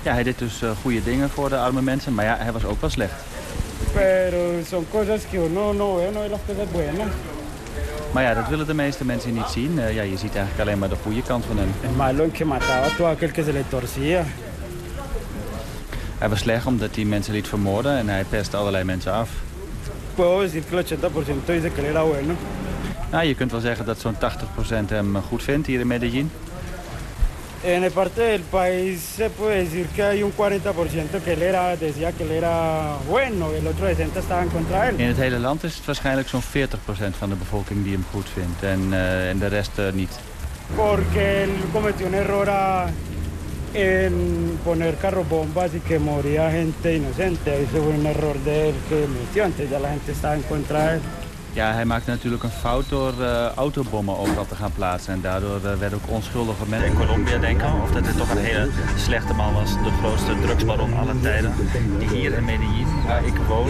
Ja, hij deed dus uh, goede dingen voor de arme mensen, maar ja, hij was ook wel slecht. Pero son cosas que uno no ve, no ve las cosas buenas. Maar ja, dat willen de meeste mensen niet zien. Uh, ja, je ziet eigenlijk alleen maar de goede kant van hem. Que mataba a todo aquel que se le torcía. Hij was slecht omdat hij mensen liet vermoorden en hij pestte allerlei mensen af. Puedo decir que el 80% dice que él era bueno. Nou, je kunt wel zeggen dat zo'n 80% hem goed vindt hier in Medellin. En el parte del país se puede decir que hay un 40% que él era, decía que él era bueno, el otro 60 estaban contra él. In het hele land is het waarschijnlijk zo'n 40% van de bevolking die hem goed vindt en, uh, en de rest uh, niet. Porque él cometió un error a, en poner carrobombas y que moría gente inocente. Ese fue un error de él que metió, antes ya la gente estaba en contra de él. Ja, hij maakte natuurlijk een fout door uh, autobommen overal te gaan plaatsen. En daardoor uh, werden ook onschuldige mensen in Colombia denken... of dat dit toch een hele slechte man was. De grootste drugsbaron aller tijden. Die hier in Medellin, waar ik woon,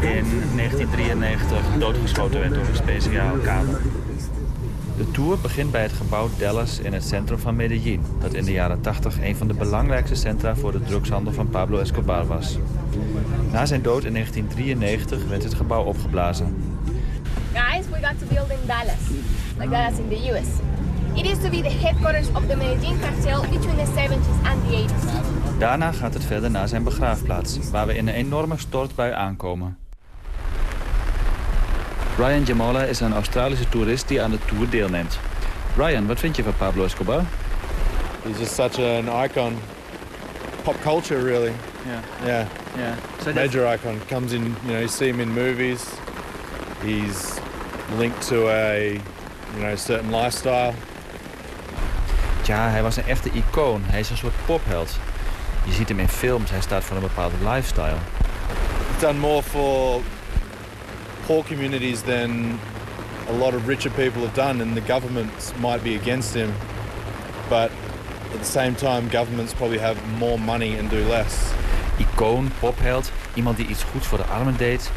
in 1993 doodgeschoten werd door een speciaal kader. De tour begint bij het gebouw Dallas in het centrum van Medellin... dat in de jaren 80 een van de belangrijkste centra voor de drugshandel van Pablo Escobar was. Na zijn dood in 1993 werd het gebouw opgeblazen. Guys, we got to build in Dallas, like Dallas in the US. It is to be the headquarters of the Medellin cartel between the 70s and the 80s. Daarna gaat het verder naar zijn begraafplaats, waar we in een enorme stortbui aankomen. Ryan Jamola is een Australische toerist die aan de tour deelneemt. Ryan, wat vind je van Pablo Escobar? He's just such an icon. Pop culture, really. Yeah. Yeah. Yeah. So Major icon. Comes in, you know, you see him in movies. He's linked to a, you know, certain lifestyle. Ja, hij was een echte icoon. Hij is een soort popheld. Je ziet hem in films, hij staat voor een bepaalde lifestyle. He's done more for poor communities than a lot of richer people have done and the governments might be against him. But at the same time, governments probably have more money and do less. Icoon, popheld, iemand die iets goeds voor de armen deed.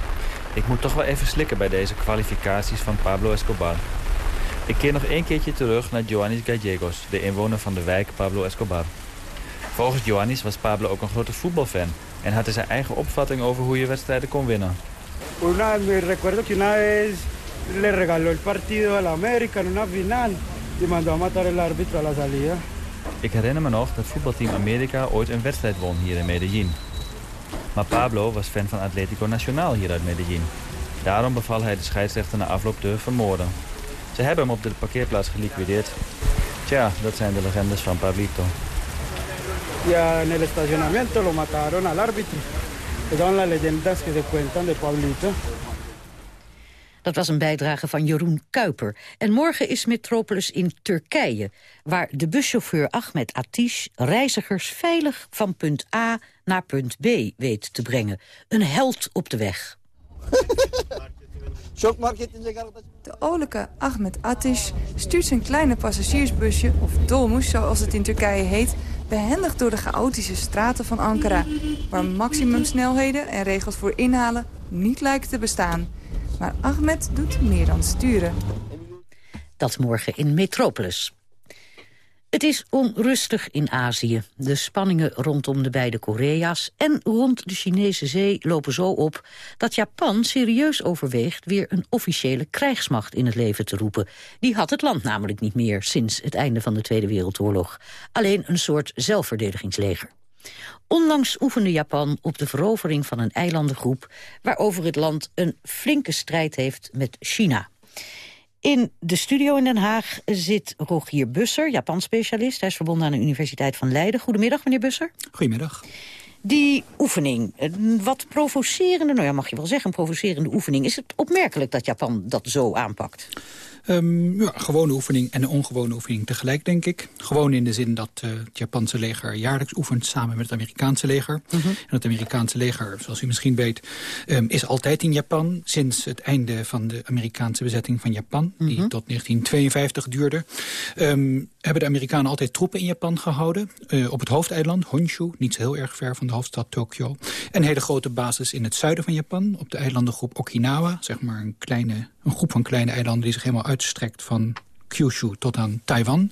Ik moet toch wel even slikken bij deze kwalificaties van Pablo Escobar. Ik keer nog één keertje terug naar Joannis Gallegos, de inwoner van de wijk Pablo Escobar. Volgens Joannis was Pablo ook een grote voetbalfan en had hij zijn eigen opvatting over hoe je wedstrijden kon winnen. Una, me recuerdo que una vez le regaló el partido a la América en una final y mandó a matar el árbitro a la salida. Ik herinner me nog dat voetbalteam Amerika ooit een wedstrijd won hier in Medellin. Maar Pablo was fan van Atletico Nacional hier uit Medellin. Daarom beval hij de scheidsrechter na afloop te vermoorden. Ze hebben hem op de parkeerplaats geliquideerd. Tja, dat zijn de legendes van Pablito. Ja, en el estacionamiento lo mataron al árbitro. Son las leyendas que se cuentan de Pablito. Dat was een bijdrage van Jeroen Kuiper. En morgen is Metropolis in Turkije... waar de buschauffeur Ahmet Atish reizigers veilig van punt A naar punt B weet te brengen. Een held op de weg. [LAUGHS] De olijke Ahmed Atish stuurt zijn kleine passagiersbusje, of dolmuş zoals het in Turkije heet, behendig door de chaotische straten van Ankara, waar maximumsnelheden en regels voor inhalen niet lijken te bestaan. Maar Ahmed doet meer dan sturen. Dat morgen in Metropolis. Het is onrustig in Azië. De spanningen rondom de beide Korea's en rond de Chinese zee lopen zo op... dat Japan serieus overweegt weer een officiële krijgsmacht in het leven te roepen. Die had het land namelijk niet meer sinds het einde van de Tweede Wereldoorlog. Alleen een soort zelfverdedigingsleger. Onlangs oefende Japan op de verovering van een eilandengroep... waarover het land een flinke strijd heeft met China. In de studio in Den Haag zit Rogier Busser, Japan-specialist. Hij is verbonden aan de Universiteit van Leiden. Goedemiddag, meneer Busser. Goedemiddag. Die oefening, een wat provocerende, nou ja, mag je wel zeggen, een provocerende oefening. Is het opmerkelijk dat Japan dat zo aanpakt? Um, ja, gewone oefening en een ongewone oefening tegelijk, denk ik. Gewoon in de zin dat uh, het Japanse leger jaarlijks oefent samen met het Amerikaanse leger. Mhm. En het Amerikaanse leger, zoals u misschien weet, um, is altijd in Japan... sinds het einde van de Amerikaanse bezetting van Japan, die mhm. tot 1952 duurde. Um, hebben de Amerikanen altijd troepen in Japan gehouden. Uh, op het hoofdeiland, Honshu, niet zo heel erg ver van de hoofdstad Tokio. En hele grote basis in het zuiden van Japan, op de eilandengroep Okinawa. Zeg maar een, kleine, een groep van kleine eilanden die zich helemaal uitstrekt van Kyushu tot aan Taiwan.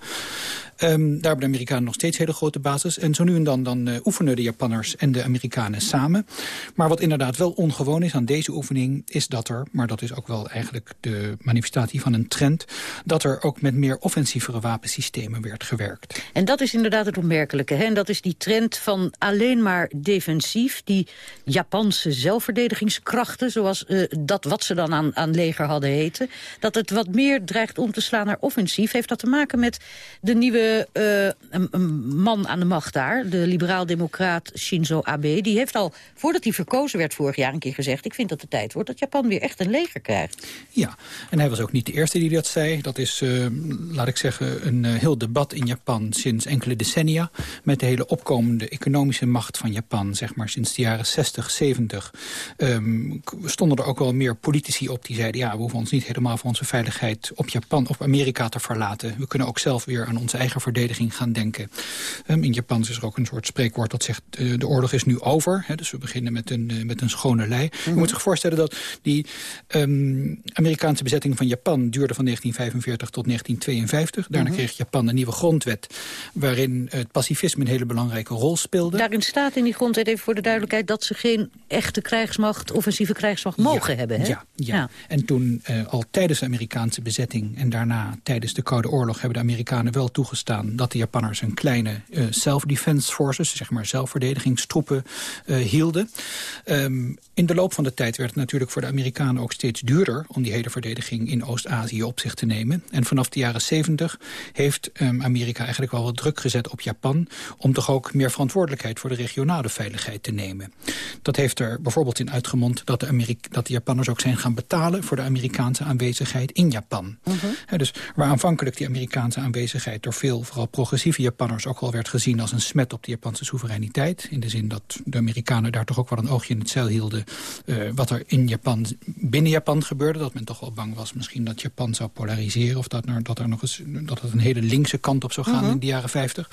Um, daar hebben de Amerikanen nog steeds hele grote basis. En zo nu en dan, dan uh, oefenen de Japanners en de Amerikanen samen. Maar wat inderdaad wel ongewoon is aan deze oefening... is dat er, maar dat is ook wel eigenlijk de manifestatie van een trend... dat er ook met meer offensievere wapensystemen werd gewerkt. En dat is inderdaad het opmerkelijke. Hè? Dat is die trend van alleen maar defensief. Die Japanse zelfverdedigingskrachten, zoals uh, dat wat ze dan aan, aan leger hadden heten... dat het wat meer dreigt om te slaan naar offensief. Heeft dat te maken met de nieuwe uh, een, man aan de macht daar, de liberaal-democraat Shinzo Abe... die heeft al, voordat hij verkozen werd vorig jaar, een keer gezegd... ik vind dat het tijd wordt dat Japan weer echt een leger krijgt. Ja, en hij was ook niet de eerste die dat zei. Dat is, uh, laat ik zeggen, een uh, heel debat in Japan sinds enkele decennia... met de hele opkomende economische macht van Japan, zeg maar sinds de jaren 60, 70... Um, stonden er ook wel meer politici op die zeiden... ja, we hoeven ons niet helemaal voor onze veiligheid op Japan of Amerika te verlaten. We kunnen ook zelf weer aan onze eigen verdediging gaan denken. Um, in Japan is er ook een soort spreekwoord dat zegt... Uh, de oorlog is nu over. Hè, dus we beginnen met een, uh, met een schone lei. Je mhm. moet zich voorstellen dat die um, Amerikaanse bezetting van Japan... duurde van 1945 tot 1952. Daarna mhm. kreeg Japan een nieuwe grondwet... waarin het pacifisme een hele belangrijke rol speelde. Daarin staat in die grondwet, even voor de duidelijkheid... dat ze geen echte krijgsmacht, offensieve krijgsmacht mogen ja, hebben. Hè? Ja, ja, ja. En toen uh, al tijdens de Amerikaanse bezetting... en daarna tijdens de Koude Oorlog... hebben de Amerikanen wel toegestaan dat de Japanners een kleine uh, self-defense forces, zeg maar zelfverdedigingstroepen, uh, hielden. Um, in de loop van de tijd werd het natuurlijk voor de Amerikanen ook steeds duurder om die hele verdediging in Oost-Azië op zich te nemen. En vanaf de jaren 70 heeft um, Amerika eigenlijk wel wat druk gezet op Japan om toch ook meer verantwoordelijkheid voor de regionale veiligheid te nemen. Dat heeft er bijvoorbeeld in uitgemond dat de, Amerika dat de Japanners ook zijn gaan betalen voor de Amerikaanse aanwezigheid in Japan. Uh -huh. He, dus waar aanvankelijk die Amerikaanse aanwezigheid door veel vooral progressieve Japanners ook wel werd gezien als een smet op de Japanse soevereiniteit. In de zin dat de Amerikanen daar toch ook wel een oogje in het zeil hielden. Uh, wat er in Japan, binnen Japan gebeurde. Dat men toch wel bang was misschien dat Japan zou polariseren. Of dat, er, dat er nog eens dat het een hele linkse kant op zou gaan uh -huh. in de jaren 50.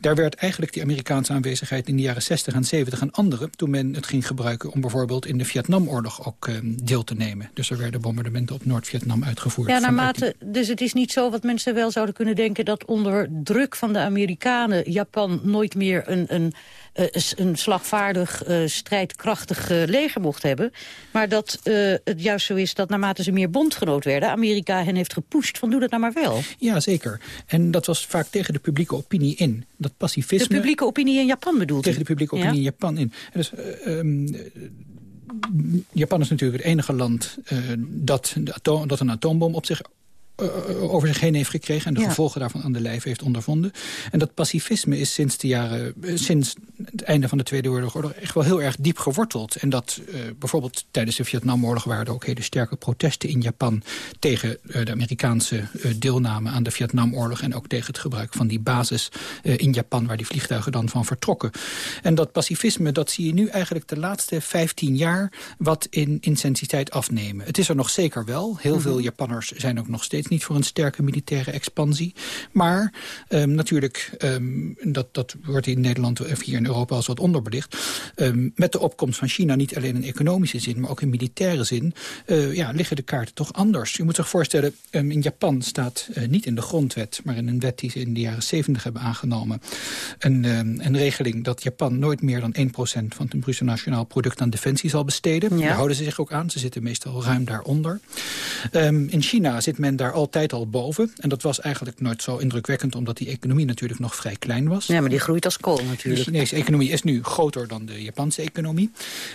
Daar werd eigenlijk die Amerikaanse aanwezigheid in de jaren 60 en 70 een andere. Toen men het ging gebruiken om bijvoorbeeld in de Vietnamoorlog ook uh, deel te nemen. Dus er werden bombardementen op Noord-Vietnam uitgevoerd. Ja, naarmate, dus het is niet zo wat mensen wel zouden kunnen denken dat onder druk van de Amerikanen Japan nooit meer een, een, uh, een slagvaardig, uh, strijdkrachtig uh, leger mocht hebben. Maar dat het juist zo is dat naarmate ze meer bondgenoot werden... Amerika hen heeft gepusht van doe dat nou maar wel. Ja, zeker. En dat was vaak tegen de publieke opinie in. Dat pacifisme... De publieke opinie in Japan bedoelt Tegen de publieke opinie ja? in Japan in. En dus, um, Japan is natuurlijk het enige land uh, dat, de dat een atoombom op zich over zich heen heeft gekregen... en de gevolgen daarvan aan de lijf heeft ondervonden. En dat pacifisme is sinds, de jaren, sinds het einde van de Tweede Wereldoorlog... echt wel heel erg diep geworteld. En dat bijvoorbeeld tijdens de Vietnamoorlog... waren er ook hele sterke protesten in Japan... tegen de Amerikaanse deelname aan de Vietnamoorlog... en ook tegen het gebruik van die basis in Japan... waar die vliegtuigen dan van vertrokken. En dat pacifisme, dat zie je nu eigenlijk de laatste 15 jaar... wat in intensiteit afnemen. Het is er nog zeker wel. Heel veel mhm. Japanners zijn ook nog steeds niet voor een sterke militaire expansie. Maar um, natuurlijk, um, dat, dat wordt in Nederland of hier in Europa als wat onderbelicht... Um, met de opkomst van China, niet alleen in economische zin... maar ook in militaire zin, uh, ja, liggen de kaarten toch anders. U moet zich voorstellen, in Japan staat uh, niet in de grondwet... maar in een wet die ze in de jaren 70 hebben aangenomen... een, een regeling dat Japan nooit meer dan 1% van het bruto nationaal product aan defensie zal besteden. Daar houden ze zich ook aan. Ze zitten meestal ruim daaronder. In China zit men daar altijd al boven. En dat was eigenlijk nooit zo indrukwekkend... omdat die economie natuurlijk nog vrij klein was. Ja, maar die groeit als kool natuurlijk. De Chinese economie is nu groter dan de Japanse economie.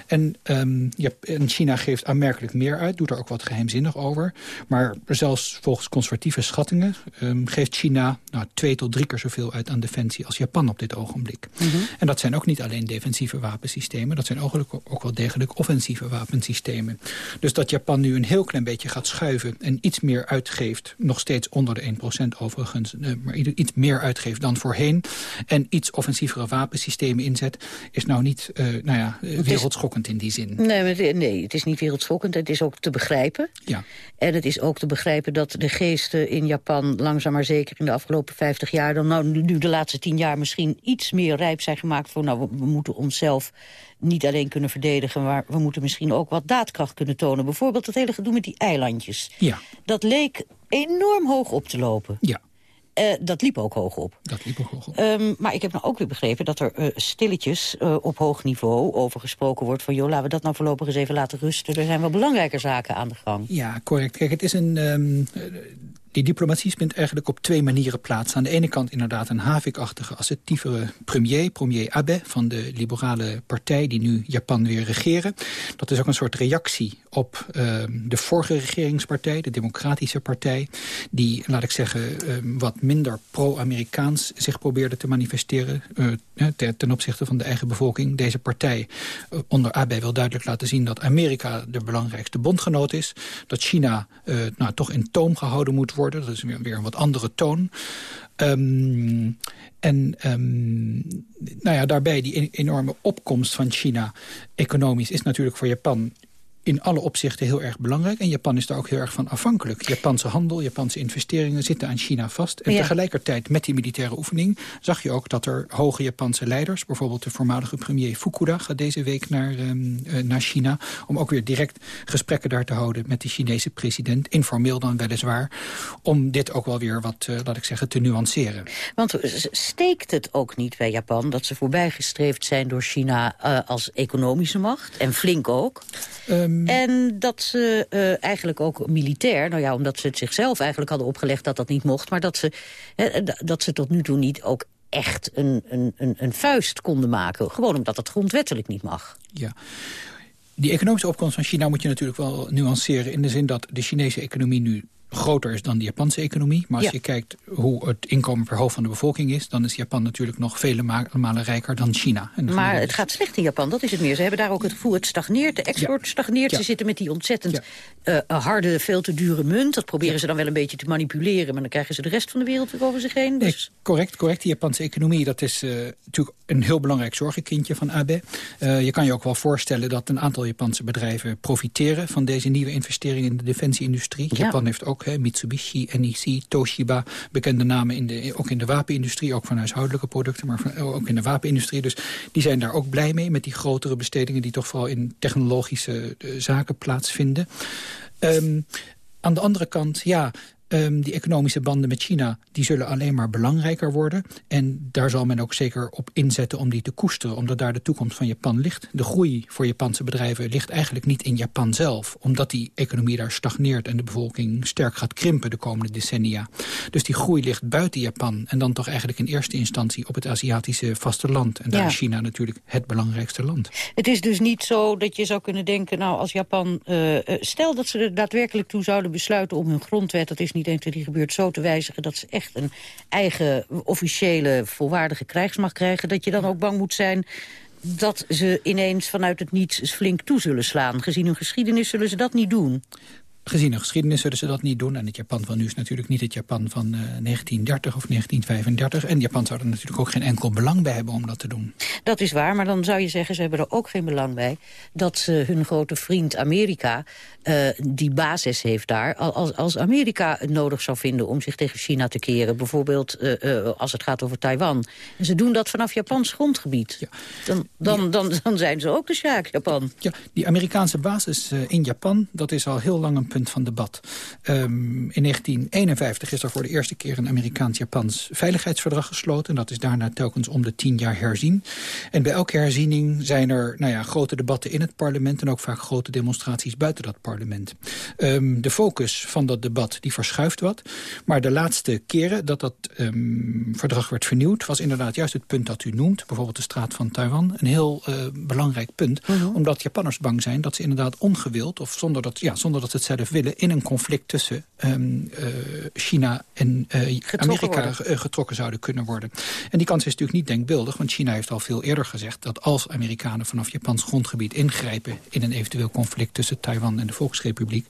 En, um, en China geeft aanmerkelijk meer uit. Doet er ook wat geheimzinnig over. Maar zelfs volgens conservatieve schattingen... Um, geeft China nou, twee tot drie keer zoveel uit aan defensie... als Japan op dit ogenblik. Mm -hmm. En dat zijn ook niet alleen defensieve wapensystemen. Dat zijn ook, ook wel degelijk offensieve wapensystemen. Dus dat Japan nu een heel klein beetje gaat schuiven... en iets meer uitgeeft, nog steeds onder de 1% overigens... Eh, maar iets meer uitgeeft dan voorheen... en iets offensievere wapensystemen inzet... is nou niet uh, nou ja, wereldschokkend in die zin. Nee, nee, het is niet wereldschokkend. Het is ook te begrijpen. Ja. En het is ook te begrijpen dat de geesten in Japan... langzaam maar zeker in de afgelopen 50 jaar... dan nou, nu de laatste 10 jaar misschien iets meer rijp zijn gemaakt... voor nou, we, we moeten onszelf niet alleen kunnen verdedigen... maar we moeten misschien ook wat daadkracht kunnen tonen. Bijvoorbeeld het hele gedoe met die eilandjes. Ja. Dat leek enorm hoog op te lopen. Ja. Uh, dat liep ook hoog op. Dat liep ook hoog op. Um, maar ik heb nou ook weer begrepen dat er uh, stilletjes uh, op hoog niveau over gesproken wordt... van joh, laten we dat nou voorlopig eens even laten rusten. Er zijn wel belangrijke zaken aan de gang. Ja, correct. Kijk, het is een... Um, die diplomatie vindt eigenlijk op twee manieren plaats. Aan de ene kant inderdaad een havikachtige, assertievere premier, premier Abe van de liberale partij die nu Japan weer regeren. Dat is ook een soort reactie op uh, de vorige regeringspartij, de Democratische Partij, die, laat ik zeggen, uh, wat minder pro-Amerikaans zich probeerde te manifesteren uh, ten, ten opzichte van de eigen bevolking. Deze partij onder Abe wil duidelijk laten zien dat Amerika de belangrijkste bondgenoot is, dat China nou, toch in toom gehouden moet worden Dat is weer, een wat andere toon. Um, en um, nou ja, daarbij die enorme opkomst van China economisch... is natuurlijk voor Japan in alle opzichten heel erg belangrijk. En Japan is daar ook heel erg van afhankelijk. Japanse handel, Japanse investeringen zitten aan China vast. En tegelijkertijd met die militaire oefening zag je ook dat er hoge Japanse leiders... bijvoorbeeld de voormalige premier Fukuda gaat deze week naar, um, uh, naar China... om ook weer direct gesprekken daar te houden met de Chinese president. Informeel dan weliswaar. Om dit ook wel weer wat, uh, laat ik zeggen, te nuanceren. Want steekt het ook niet bij Japan dat ze voorbijgestreefd zijn door China uh, als economische macht? En flink ook? Um, en dat ze uh, eigenlijk ook militair, nou ja, omdat ze het zichzelf eigenlijk hadden opgelegd dat dat niet mocht, maar dat ze, uh, dat ze tot nu toe niet ook echt een, een, een, een vuist konden maken. Gewoon omdat dat grondwettelijk niet mag. Ja. Die economische opkomst van China moet je natuurlijk wel nuanceren... in de zin dat de Chinese economie nu groter is dan de Japanse economie. Maar als je kijkt hoe het inkomen per hoofd van de bevolking is... dan is Japan natuurlijk nog vele malen rijker dan China. En maar het gaat slecht in Japan, dat is het meer. Ze hebben daar ook het gevoel, het stagneert, de export stagneert. Ze zitten met die ontzettend uh, harde, veel te dure munt. Dat proberen ze dan wel een beetje te manipuleren... maar dan krijgen ze de rest van de wereld weer over zich heen. Dus... Nee, correct, correct. Die Japanse economie, dat is uh, natuurlijk een heel belangrijk zorgenkindje van Abe. Uh, je kan je ook wel voorstellen dat een aantal Japanse bedrijven profiteren... van deze nieuwe investeringen in de defensieindustrie. Japan heeft ook Mitsubishi, NEC, Toshiba. Bekende namen in de, ook in de wapenindustrie, ook van huishoudelijke producten, maar van, ook in de wapenindustrie. Dus die zijn daar ook blij mee met die grotere bestedingen die toch vooral in technologische uh, zaken plaatsvinden. Um, aan de andere kant, ja, Um, die economische banden met China die zullen alleen maar belangrijker worden. En daar zal men ook zeker op inzetten om die te koesteren. Omdat daar de toekomst van Japan ligt. De groei voor Japanse bedrijven ligt eigenlijk niet in Japan zelf. Omdat die economie daar stagneert en de bevolking sterk gaat krimpen de komende decennia. Dus die groei ligt buiten Japan. En dan toch eigenlijk in eerste instantie op het Aziatische vasteland. En daar ja. is China natuurlijk het belangrijkste land. Het is dus niet zo dat je zou kunnen denken... nou als Japan, uh, stel dat ze er daadwerkelijk toe zouden besluiten om hun grondwet... dat is niet niet 1, 2, 3 gebeurt... zo te wijzigen dat ze echt een eigen officiële volwaardige krijgsmacht krijgen... dat je dan ook bang moet zijn dat ze ineens vanuit het niets flink toe zullen slaan. Gezien hun geschiedenis zullen ze dat niet doen. Gezien de geschiedenis zullen ze dat niet doen. En het Japan van nu is natuurlijk niet het Japan van uh, 1930 of 1935. En Japan zou er natuurlijk ook geen enkel belang bij hebben om dat te doen. Dat is waar, maar dan zou je zeggen... ze hebben er ook geen belang bij dat ze hun grote vriend Amerika... Uh, die basis heeft daar. Als, als Amerika het nodig zou vinden om zich tegen China te keren... bijvoorbeeld uh, als het gaat over Taiwan... en ze doen dat vanaf Japans grondgebied... Ja. Dan, dan, dan, dan zijn ze ook de sjaak, Japan. Ja, die Amerikaanse basis in Japan, dat is al heel lang een punt van debat. Um, in 1951 is er voor de eerste keer een Amerikaans-Japans veiligheidsverdrag gesloten. En dat is daarna telkens om de tien jaar herzien. En bij elke herziening zijn er nou ja, grote debatten in het parlement... en ook vaak grote demonstraties buiten dat parlement. Um, de focus van dat debat die verschuift wat. Maar de laatste keren dat dat um, verdrag werd vernieuwd... was inderdaad juist het punt dat u noemt. Bijvoorbeeld de straat van Taiwan. Een heel uh, belangrijk punt. Uh -huh. Omdat Japanners bang zijn dat ze inderdaad ongewild... of zonder dat, ja, zonder dat ze het willen... in een conflict tussen um, uh, China en uh, Amerika worden. getrokken zouden kunnen worden. En die kans is natuurlijk niet denkbeeldig... want China heeft al veel eerder gezegd dat als Amerikanen vanaf Japans grondgebied ingrijpen... in een eventueel conflict tussen Taiwan en de Volksrepubliek...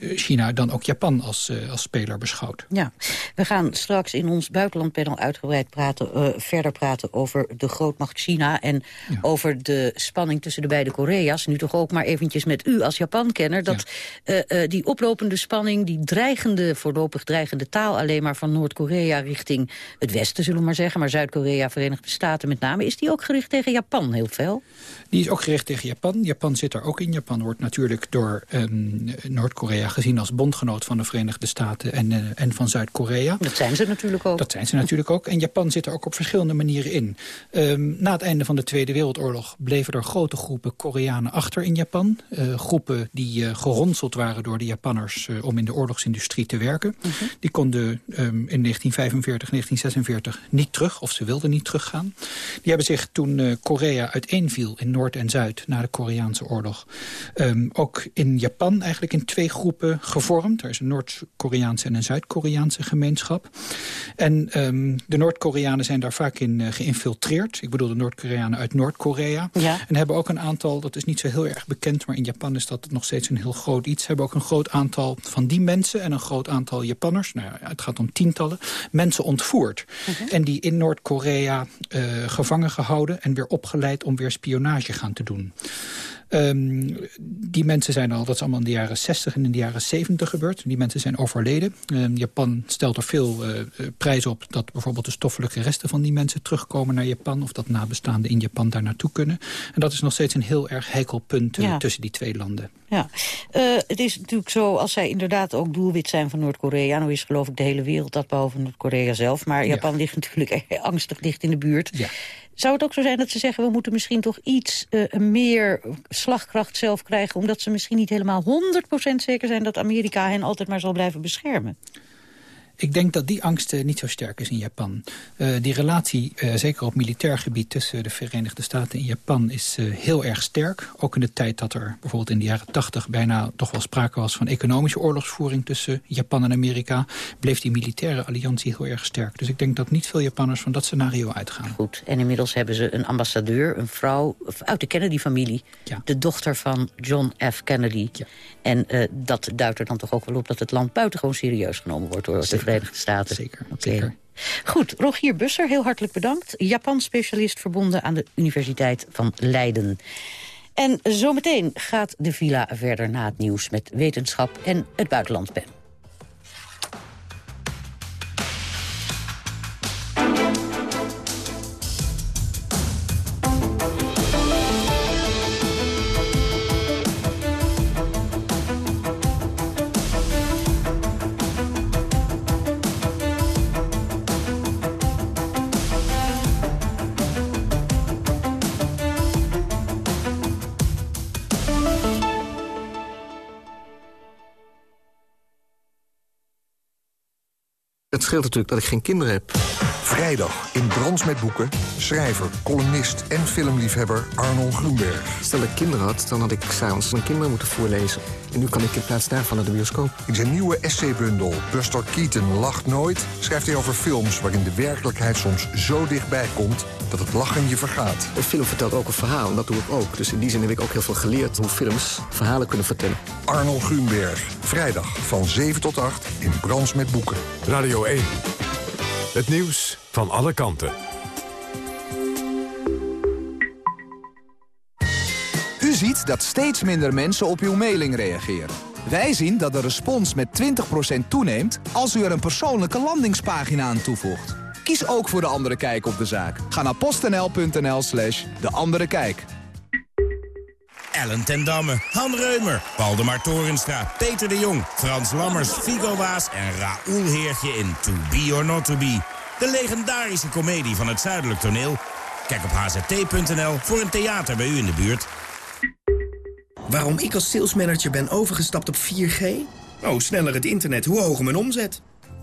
China dan ook Japan als, als speler beschouwt. Ja, we gaan straks in ons buitenlandpanel uitgebreid praten, verder praten... over de grootmacht China en ja. over de spanning tussen de beide Korea's. Nu toch ook maar eventjes met u als Japan-kenner... dat. Uh, uh, die oplopende spanning, die dreigende, voorlopig dreigende taal... alleen maar van Noord-Korea richting het westen, zullen we maar zeggen... maar Zuid-Korea, Verenigde Staten met name... is die ook gericht tegen Japan heel veel? Die is ook gericht tegen Japan. Japan zit er ook in. Japan wordt natuurlijk door um, Noord-Korea gezien als bondgenoot... van de Verenigde Staten en, uh, en van Zuid-Korea. Dat zijn ze natuurlijk ook. Dat zijn ze natuurlijk ook. En Japan zit er ook op verschillende manieren in. Um, na het einde van de Tweede Wereldoorlog... bleven er grote groepen Koreanen achter in Japan. Groepen die geronseld waren door de Japanners uh, om in de oorlogsindustrie te werken. Uh -huh. Die konden um, in 1945, 1946 niet terug, of ze wilden niet teruggaan. Die hebben zich toen uh, Korea uiteenviel in Noord en Zuid na de Koreaanse oorlog. Um, ook in Japan eigenlijk in twee groepen gevormd. Er is een Noord-Koreaanse en een Zuid-Koreaanse gemeenschap. En um, de Noord-Koreanen zijn daar vaak in uh, geïnfiltreerd. Ik bedoel de Noord-Koreanen uit Noord-Korea. Ja. En hebben ook een aantal, dat is niet zo heel erg bekend... maar in Japan is dat nog steeds een heel groot iets... hebben ook een groot aantal van die mensen en een groot aantal Japanners... nou ja, het gaat om tientallen, mensen ontvoerd. -huh. En die in Noord-Korea uh, gevangen gehouden... en weer opgeleid om weer spionage gaan te doen. Um, die mensen zijn al, dat is allemaal in de jaren 60 en in de jaren 70 gebeurd. Die mensen zijn overleden. Um, Japan stelt er veel uh, prijs op dat bijvoorbeeld de stoffelijke resten van die mensen terugkomen naar Japan. Of dat nabestaanden in Japan daar naartoe kunnen. En dat is nog steeds een heel erg heikel punt uh, ja. tussen die twee landen. Ja, uh, het is natuurlijk zo, als zij inderdaad ook doelwit zijn van Noord-Korea... nou is geloof ik de hele wereld dat behalve Noord-Korea zelf... maar Japan ja. ligt natuurlijk [LAUGHS] angstig dicht in de buurt... Ja. Zou het ook zo zijn dat ze zeggen... we moeten misschien toch iets uh, meer slagkracht zelf krijgen... omdat ze misschien niet helemaal 100% zeker zijn... dat Amerika hen altijd maar zal blijven beschermen? Ik denk dat die angst uh, niet zo sterk is in Japan. Uh, die relatie, uh, zeker op militair gebied tussen de Verenigde Staten en Japan... is heel erg sterk. Ook in de tijd dat er bijvoorbeeld in de jaren tachtig... bijna toch wel sprake was van economische oorlogsvoering... tussen Japan en Amerika... bleef die militaire alliantie heel erg sterk. Dus ik denk dat niet veel Japanners van dat scenario uitgaan. Goed, en inmiddels hebben ze een ambassadeur, een vrouw... uit de Kennedy-familie, ja. de dochter van John F. Kennedy. Ja. En dat duidt er dan toch ook wel op dat het land buitengewoon serieus genomen wordt... door de Verenigde Staten. Zeker, okay. zeker. Goed, Rogier Busser, heel hartelijk bedankt. Japan-specialist verbonden aan de Universiteit van Leiden. En zometeen gaat de villa verder na het nieuws met wetenschap en het buitenlandpen. Het scheelt natuurlijk dat ik geen kinderen heb. Vrijdag in Brands met Boeken. Schrijver, columnist en filmliefhebber Arnold Groenberg. Stel dat ik kinderen had, dan had ik s'avonds mijn kinderen moeten voorlezen. En nu kan ik in plaats daarvan naar de bioscoop. In zijn nieuwe essaybundel Buster Keaton lacht nooit... schrijft hij over films waarin de werkelijkheid soms zo dichtbij komt... dat het lachen je vergaat. Een film vertelt ook een verhaal en dat doe ik ook. Dus in die zin heb ik ook heel veel geleerd hoe films verhalen kunnen vertellen. Arnold Groenberg. Vrijdag van 7 tot 8 in Brands met Boeken. Radio 1. Het nieuws van alle kanten. U ziet dat steeds minder mensen op uw mailing reageren. Wij zien dat de respons met 20% toeneemt als u er een persoonlijke landingspagina aan toevoegt. Kies ook voor De Andere Kijk op de zaak. Ga naar postnl.nl slash De Andere Kijk. Ellen ten Damme, Han Reumer, Waldemar Torenstra, Peter de Jong... Frans Lammers, Figo Waas en Raoul Heertje in To Be or Not To Be. De legendarische komedie van het Zuidelijk Toneel. Kijk op hzt.nl voor een theater bij u in de buurt. Waarom ik als salesmanager ben overgestapt op 4G? Oh, sneller het internet, hoe hoger mijn omzet.